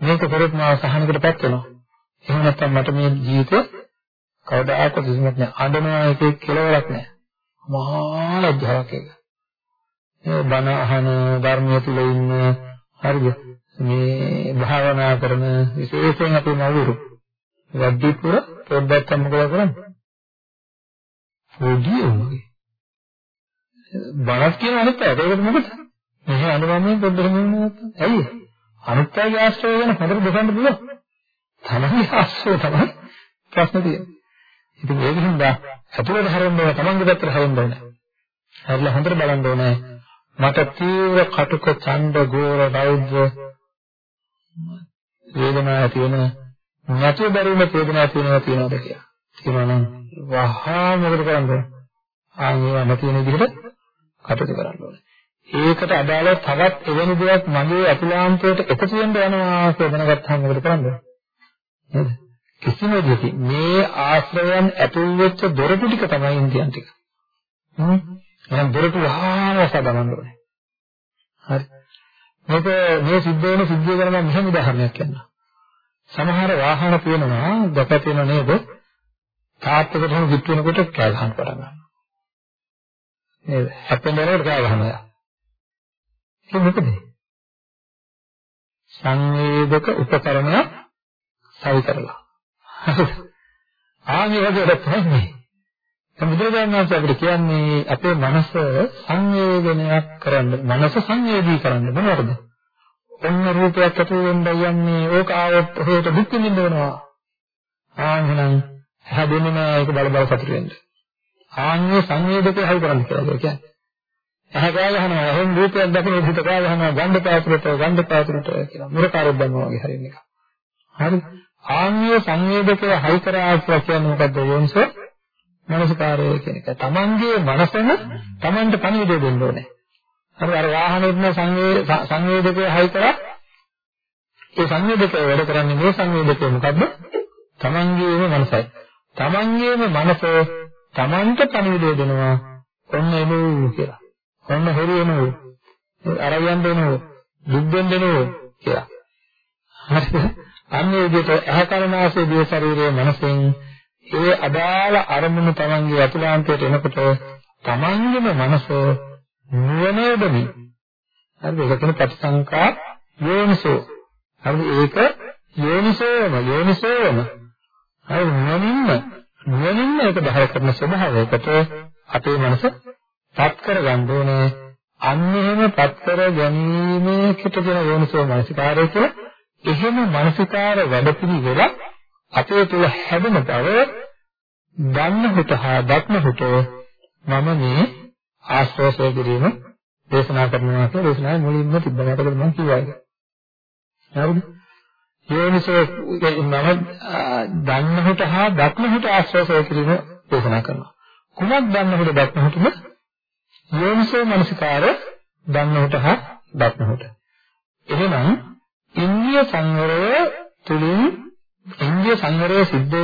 මේක කරොත් මාව සහනකටපත් වෙනවා. එහෙම නැත්නම් මට මේ ජීවිතේ කවදාකවත් කිසිමත් නෑ. අඬනවා එකේ කෙලවරක් නෑ. මහා ලැජ්ජාවක් ඒක. මේ බණ අහන ධර්මයේ තුල ඉන්න හරිද? මේ භාවනා කරන විශේෂයෙන් අපේ මවුරු වද්දීපුර පොඩ්ඩක් මොකද කරන්නේ? පොඩි උන්ගේ. බණක් කියන අනිත් අය. ඒකට මොකද? මෙහෙ අනුමමයෙන් පොඩ්ඩක් මෙහෙම ඇයි? අනිත් අයගේ ආශ්‍රය ගැන හතර දෙකන්න පුළුවන්. තමයි ආශ්‍රය තමයි ප්‍රශ්න තියෙන්නේ. ඉතින් ඒක හින්දා අතුලට හරින්න ඕන තමන්ගේ පැත්තට හරින්න ඕනේ. හරිලා හොඳට බලන්න ඕනේ. මට තීව්‍ර කටුක ඡන්ද ගෝර රෞද්‍ර වේදනාවක් ඇති වෙන නැතුව බැරිම වේදනාවක් තියෙනවා තියෙනවද කියලා. තියෙනවා නම් වහා මොකද කරන්නේ? ආන්නේ නැති වෙන විදිහට කටයුතු කරන්න ඕනේ. ඒකට අදාළව තවත් එවැනි දෙයක් මගේ අතුලාන්තයට එකතු වෙන්න යනවා කියලා දැනගත්තාම මොකද කරන්නේ? නේද? කිසිම දෙයකින් මේ ආශ්‍රයයන් ඇතුල් වෙච්ච දොරටු ටික තමයි ඉන්දියන් ටික. හ්ම්. එහෙනම් දොරටු වහාම වසදමන්න ඕනේ. හරි. මේක මේ සිද්ධ වෙන සිද්ධිය ගැන මම මෙහෙම උදාහරණයක් කියන්නම්. සමහර වාහන තියෙනවා දැක තියෙන නේද? තාත්තකට හම් කිට්ටු වෙනකොට කෑ ගහන්න පටන් ගන්නවා. නේද? හැප්පෙන යනකොට කෑ ගහනවා. ඒක මොකද? සංවේදක උපකරණ සවි කරලා. ආන්නේ වගේ තමයි. බුදුරජාණන් වහන්සේ අපිට කියන්නේ අපේ මනස සංවේදනයක් කරන්න, මනස සංවේදී කරන්න මොනවද? ඔන්න රූපයක් ඇති වෙන්න යන්නේ ඕක ආවොත් හේත දුක් විඳින්න වෙනවා. ආන්නම් හැදෙන්නේ නැහැ ඒක බල බල සතුට වෙන්න. ආන්නේ සංවේදකේ හයි කරන්න කියලා කියන්නේ. ඇහැ කෑ ගහනවා, එහෙන් රූපයක් දකින හිත කෑ ගහනවා, ගන්ධ පාත්‍රයට, ගන්ධ පාත්‍රයට කියලා. මුරකාරයක් දැම්මා වගේ හරින එක. හරි. ආන්‍ය සංවේදකය හයි කරා කියලා කියන්නේ මොකද්ද යෝනිසෝ? මනසකාරය කියන එක. තමන්ගේ මනසම තමන්ට පණිවිඩය දෙන්න ඕනේ. හරි අර වාහනේත් සංවේදකය හයි කරා ඒ සංවේදකය වැඩ කරන්නේ මේ සංවේදකය මොකද්ද? තමන්ගේම මනසයි. තමන්ගේම මනස තමන්ට පණිවිඩය දෙනවා. ඔන්න එනෝ කියලා. ඔන්න හොරු එනෝ. අරයන් දෙනෝ. දුක් දෙනෝ කියලා. හරිද? අන්නේ විදිහට ඇහැ කරනාසේ දිය ශරීරයේ මනසෙන් ඒ අදාළ අරමුණු තමන්ගේ අතුලාන්තයට එනකොට තමන්ගේම මනස නුවණයදමි. හරිද? ඒක තමයි ප්‍රතිසංකා යෝනිසෝ. හරිද? ඒක යෝනිසෝම යෝනිසෝම. හරි නුවණින්ම නුවණින්ම ඒක බහර කරන ස්වභාවයකට අපේ මනස පත් කරගන්න ඕනේ. අන්න එහෙම පත් කර ගැනීමකට කියන යෝනිසෝ මනසිකාරය කියලා එහෙම මානසිකාර වැඩපිළිවෙල අපේ තුල හැදෙන බව දන්නහුට හා දක්නහුට මම මේ ආශ්‍රය කිරීම දේශනා කරනවා කියලා දේශනාවේ මුලින්ම තිබ්බනකට මම කිව්වා ඒක. හරිද? යෝනිසෝ මම දන්නහුට හා දක්නහුට ආශ්‍රය කිරීම දේශනා කරනවා. කුමක් දන්නහුට දක්නහුටද? යෝනිසෝ මනසිකාර දන්නහුට හා දක්නහුට. එහෙනම් ඉන්ද්‍රිය සංවරය තුළින් ඉන්ද්‍රිය සංවරය සිද්ධ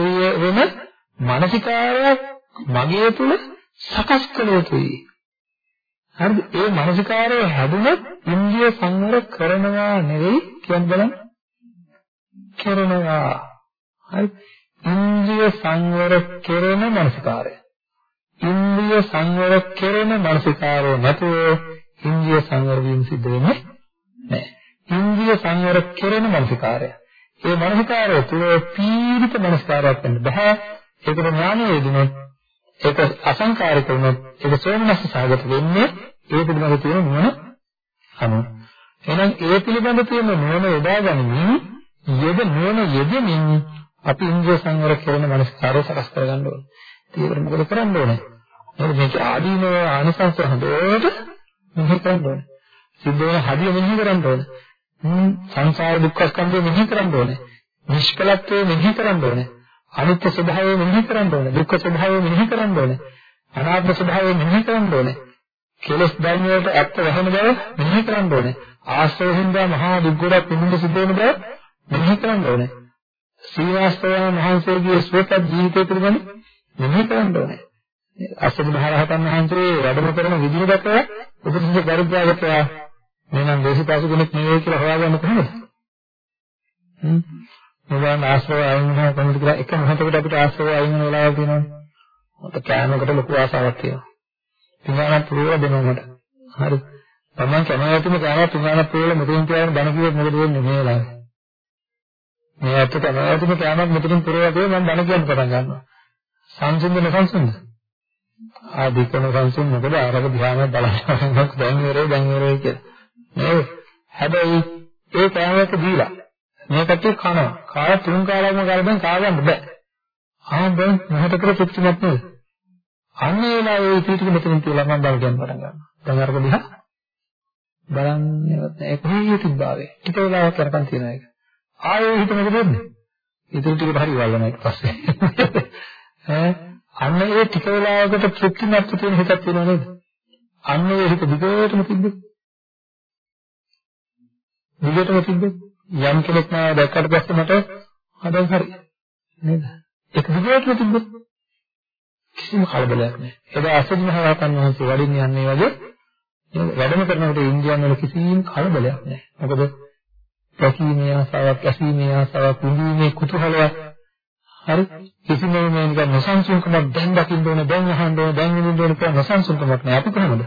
වෙන මානසිකාරයක් මගේ තුල සකස් කළ යුතුයි. හරිද? ඒ මානසිකාරය හැදුනොත් ඉන්ද්‍රිය සංවර කරනවා නෙවෙයි කියන්න බලන්න. කරනවා. හරි? ඉන්ද්‍රිය සංවර කෙරෙන මානසිකාරය. ඉන්ද්‍රිය සංවර කෙරෙන මානසිකාරය නැතුව ඉන්ද්‍රිය සංවර වීම සිද්ධ වෙන්නේ නැහැ. ඉන්ද්‍රිය සංවර කෙරෙන මනසිකාරය. ඒ මනසිකාරය තුළ පීඩිත මනසිකාරයක් වෙන්න බෑ. ඒකට ඥානය යෙදුනොත් ඒක අසංකාරික වුණොත් ඒක සෝමනස්ස සාගත වෙන්නේ ඒ පිළිබඳ තියෙන නුවණ අනුව. එහෙනම් ඒ පිළිබඳ තියෙන නුවණ යොදා ගනිමින් යෙද නුවණ යෙදෙමින් අපි ඉන්ද්‍රිය සංවර කෙරෙන මනසිකාරය සකස් කරගන්න ඕනේ. ඒකට මොකද කරන්න ඕනේ? මොකද මේක ආදීනව ආනිසංස හොඳට මෙහෙ කරන්න ඕනේ. සිද්ධ වෙන හදිය මෙහෙ කරන්න ඕනේ. සංසාර දුක්ඛ ස්කන්ධය මෙහි කරන්න ඕනේ. නිෂ්කලත්වය මෙහි කරන්න ඕනේ. අනිත්‍ය ස්වභාවය මෙහි කරන්න ඕනේ. දුක්ඛ ස්වභාවය මෙහි කරන්න ඕනේ. අනාත්ම ස්වභාවය මෙහි කරන්න ඕනේ. කෙලස් ධර්ම වලට ඇත්ත වැහෙන බව මෙහි කරන්න ඕනේ. ආශ්‍රව හින්දා මහා දුක් ගොඩක් පිළිඳ සිද්ධ වෙන බව මෙහි කරන්න ඕනේ. සීවාස්තවයන් වහන්සේගේ සුවපත් ජීවිතය පිළිබඳ මෙහි කරන්න ඕනේ. අසබු මහරහතන් වහන්සේ වැඩම කරන විදිහ දැකලා උපතිස්ස පරිත්‍යාගකයා මෙනම් දේශපාසු කෙනෙක් නෙවෙයි කියලා හොයාගන්න කොහොමද? හ්ම්. මොනවා ආශ්‍රව අයින් වෙනවා කොහොමද කියලා එක මොහොතකට අපිට ආශ්‍රව අයින් වෙන වෙලාවක් තියෙනවනේ. මට කෑමකට ලොකු ආසාවක් තියෙනවා. තුන්ගානක් පුරවලා දෙනවා මට. හරි. තමන් කැමතිම කෑමක් තුන්ගානක් පුරවලා මෙතෙන් තියාගෙන බණ කිව්වොත් මොකද වෙන්නේ මේ වෙලාවේ? මේ අත කැමතිම කෑමක් මෙතෙන් පුරවලා දෙනවා මම බණ කියන්න පටන් ගන්නවා. සංසුන්ද නැසංසුන්ද? ආදිකන සංසුන් මොකද ආරක ධ්‍යාන බලන්න දැන් ඉවරයි දැන් ඉවරයි කියලා. නේද? හැබැයි ඒ කෑමක දීලා මේ කට්ටිය කනවා. කාය තුන් කාලයක්ම කරගෙන කා ගන්න බෑ. ආ දැන් මොහොතකට තෘප්තිමත් නේද? අන්න ඒ වෙලාවේ ඒ පිටික මෙතනින් කියලා මම බල කියන්න පටන් ගන්නවා. දැන් අරක දිහා බලන්නේවත් නැහැ. කොහේ තිබ්බාවේ. ටික වෙලාවක් කරපන් තියෙන එක. ආයේ හිත මොකද වෙන්නේ? ඉතින් ටිකට හරි වල්ලන ඊට පස්සේ. ඈ අන්න ඒ ටික වෙලාවකට තෘප්තිමත් තියෙන හිතක් තියෙනව නේද? අන්න ඒ හිත දිගටම තිබ්බොත් දිගටම තිබ්බොත් යම් කෙනෙක් මාව දැක්කට පස්සේ මට හදන් හරි නේද? ඒක දිගටම තිබ්බොත් කිසිම කලබලයක් නැහැ. එදා අසුන් මහරහතන් වහන්සේ වඩින්න යන්නේ වගේ වැඩම කරනකොට ඉන්දියානු වල කිසිම කලබලයක් නැහැ. මොකද දැකීමේ ආසාවක්, ඇසීමේ ආසාවක්, විඳීමේ කුතුහලයක් හරි කිසිම මේ නිකන් නොසන්සුන්කමක් දැන් දකින්න ඕන, දැන් අහන්න ඕන, දැන් විඳින්න ඕන කියලා නොසන්සුන්කමක් නැහැ. අපි කොහොමද?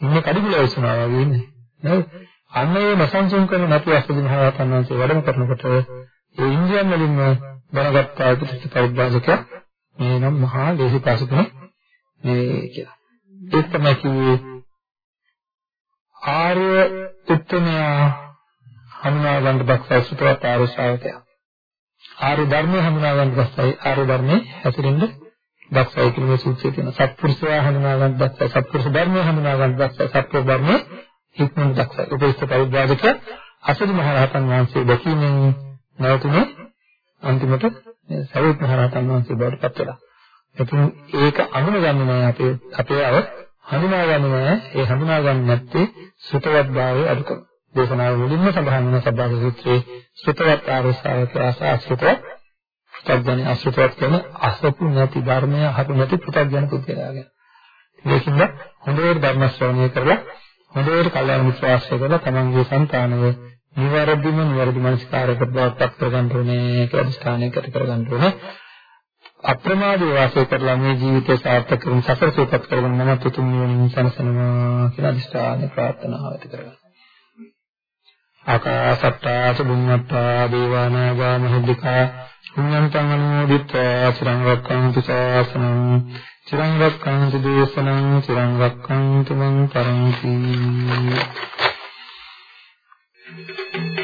ඉන්නේ කඩිගුල වෙසනවා වගේ ඉන්නේ. නේද? අන්න ඒ නොසන්සුන් කරන නැති අසුදි මහරහතන් වහන්සේ වැඩම කරනකොට ඒ ඉන්දියන් වලින්ම දැනගත්ත අතිශය පරිබ්‍රාජක මේ නම් මහා දේශපාසකම මේ කියලා. ඒක තමයි කිව්වේ ආර්ය උත්තමයා හමුනා ගන්න බක්සයි සුතවත් ආර්ය ශ්‍රාවකයා. ආර්ය ධර්මයේ හමුනා ගන්න බක්සයි ආර්ය ධර්මයේ හැසිරෙන්න බක්සයි කියන මේ සූත්‍රය තියෙන සත්පුරුෂයා හමුනා ගන්න බක්සයි සත්පුරුෂ ධර්මයේ හමුනා ගන්න බක්සයි සත්පුරුෂ ධර්මයේ ඉක්මන දක්ෂයි. උපේක්ෂ පරිද්වාජක අසදි මහරහතන් වහන්සේ දැකීමෙන් නැවතුනේ අන්තිමට සරියුත් මහරහතන් වහන්සේ බවට පත් වෙලා. එතන ඒක අඳුනගන්නේ නැහැ අපේ අපේ අව හඳුනාගන්නේ නැහැ. ඒ හඳුනාගන්නේ නැත්තේ සුතවත් භාවයේ අඩුකම. දේශනාව මුලින්ම සඳහන් වෙන සබ්බාග සූත්‍රයේ සුතවත් ආරසාවක ආසාස්ෘතවත් පුතග්ජන අසෘතවත් කියන අසපු නැති ධර්මය අහපු නැති පුතග්ජන පුද්ගලයාගෙන. ඒකින්ද හොඳට ධර්ම ශ්‍රවණය කරලා හොඳට කල්යාණ මිත්‍ර ආශ්‍රය කරලා තමන්ගේ సంతානව නිවැරදිම නිවැරදි මනස්කාරයකට බවට පත් කරගන්න ඕනේ කියලා අදිස්ථානයකට කරගන්න ඕනේ. අප්‍රමාදී වාසය කරලා මේ ජීවිතය සාර්ථක කරගෙන සසර සූපත් කරගෙන මම තුතුම් නිවනින් සනසනවා කියලා අදිස්ථාන ප්‍රාර්ථනාව ඇති කරගන්න. ආකාසත්තා සුභුම්මත්තා දේවානාගා මහිද්దికා පුඤ්ඤන්තං අනුමෝදිත්වා චිරං රක්ඛන්තු සාසනං චිරං රක්ඛන්තු දේශනං චිරං රක්ඛන්තු මං පරන්ති Thank you.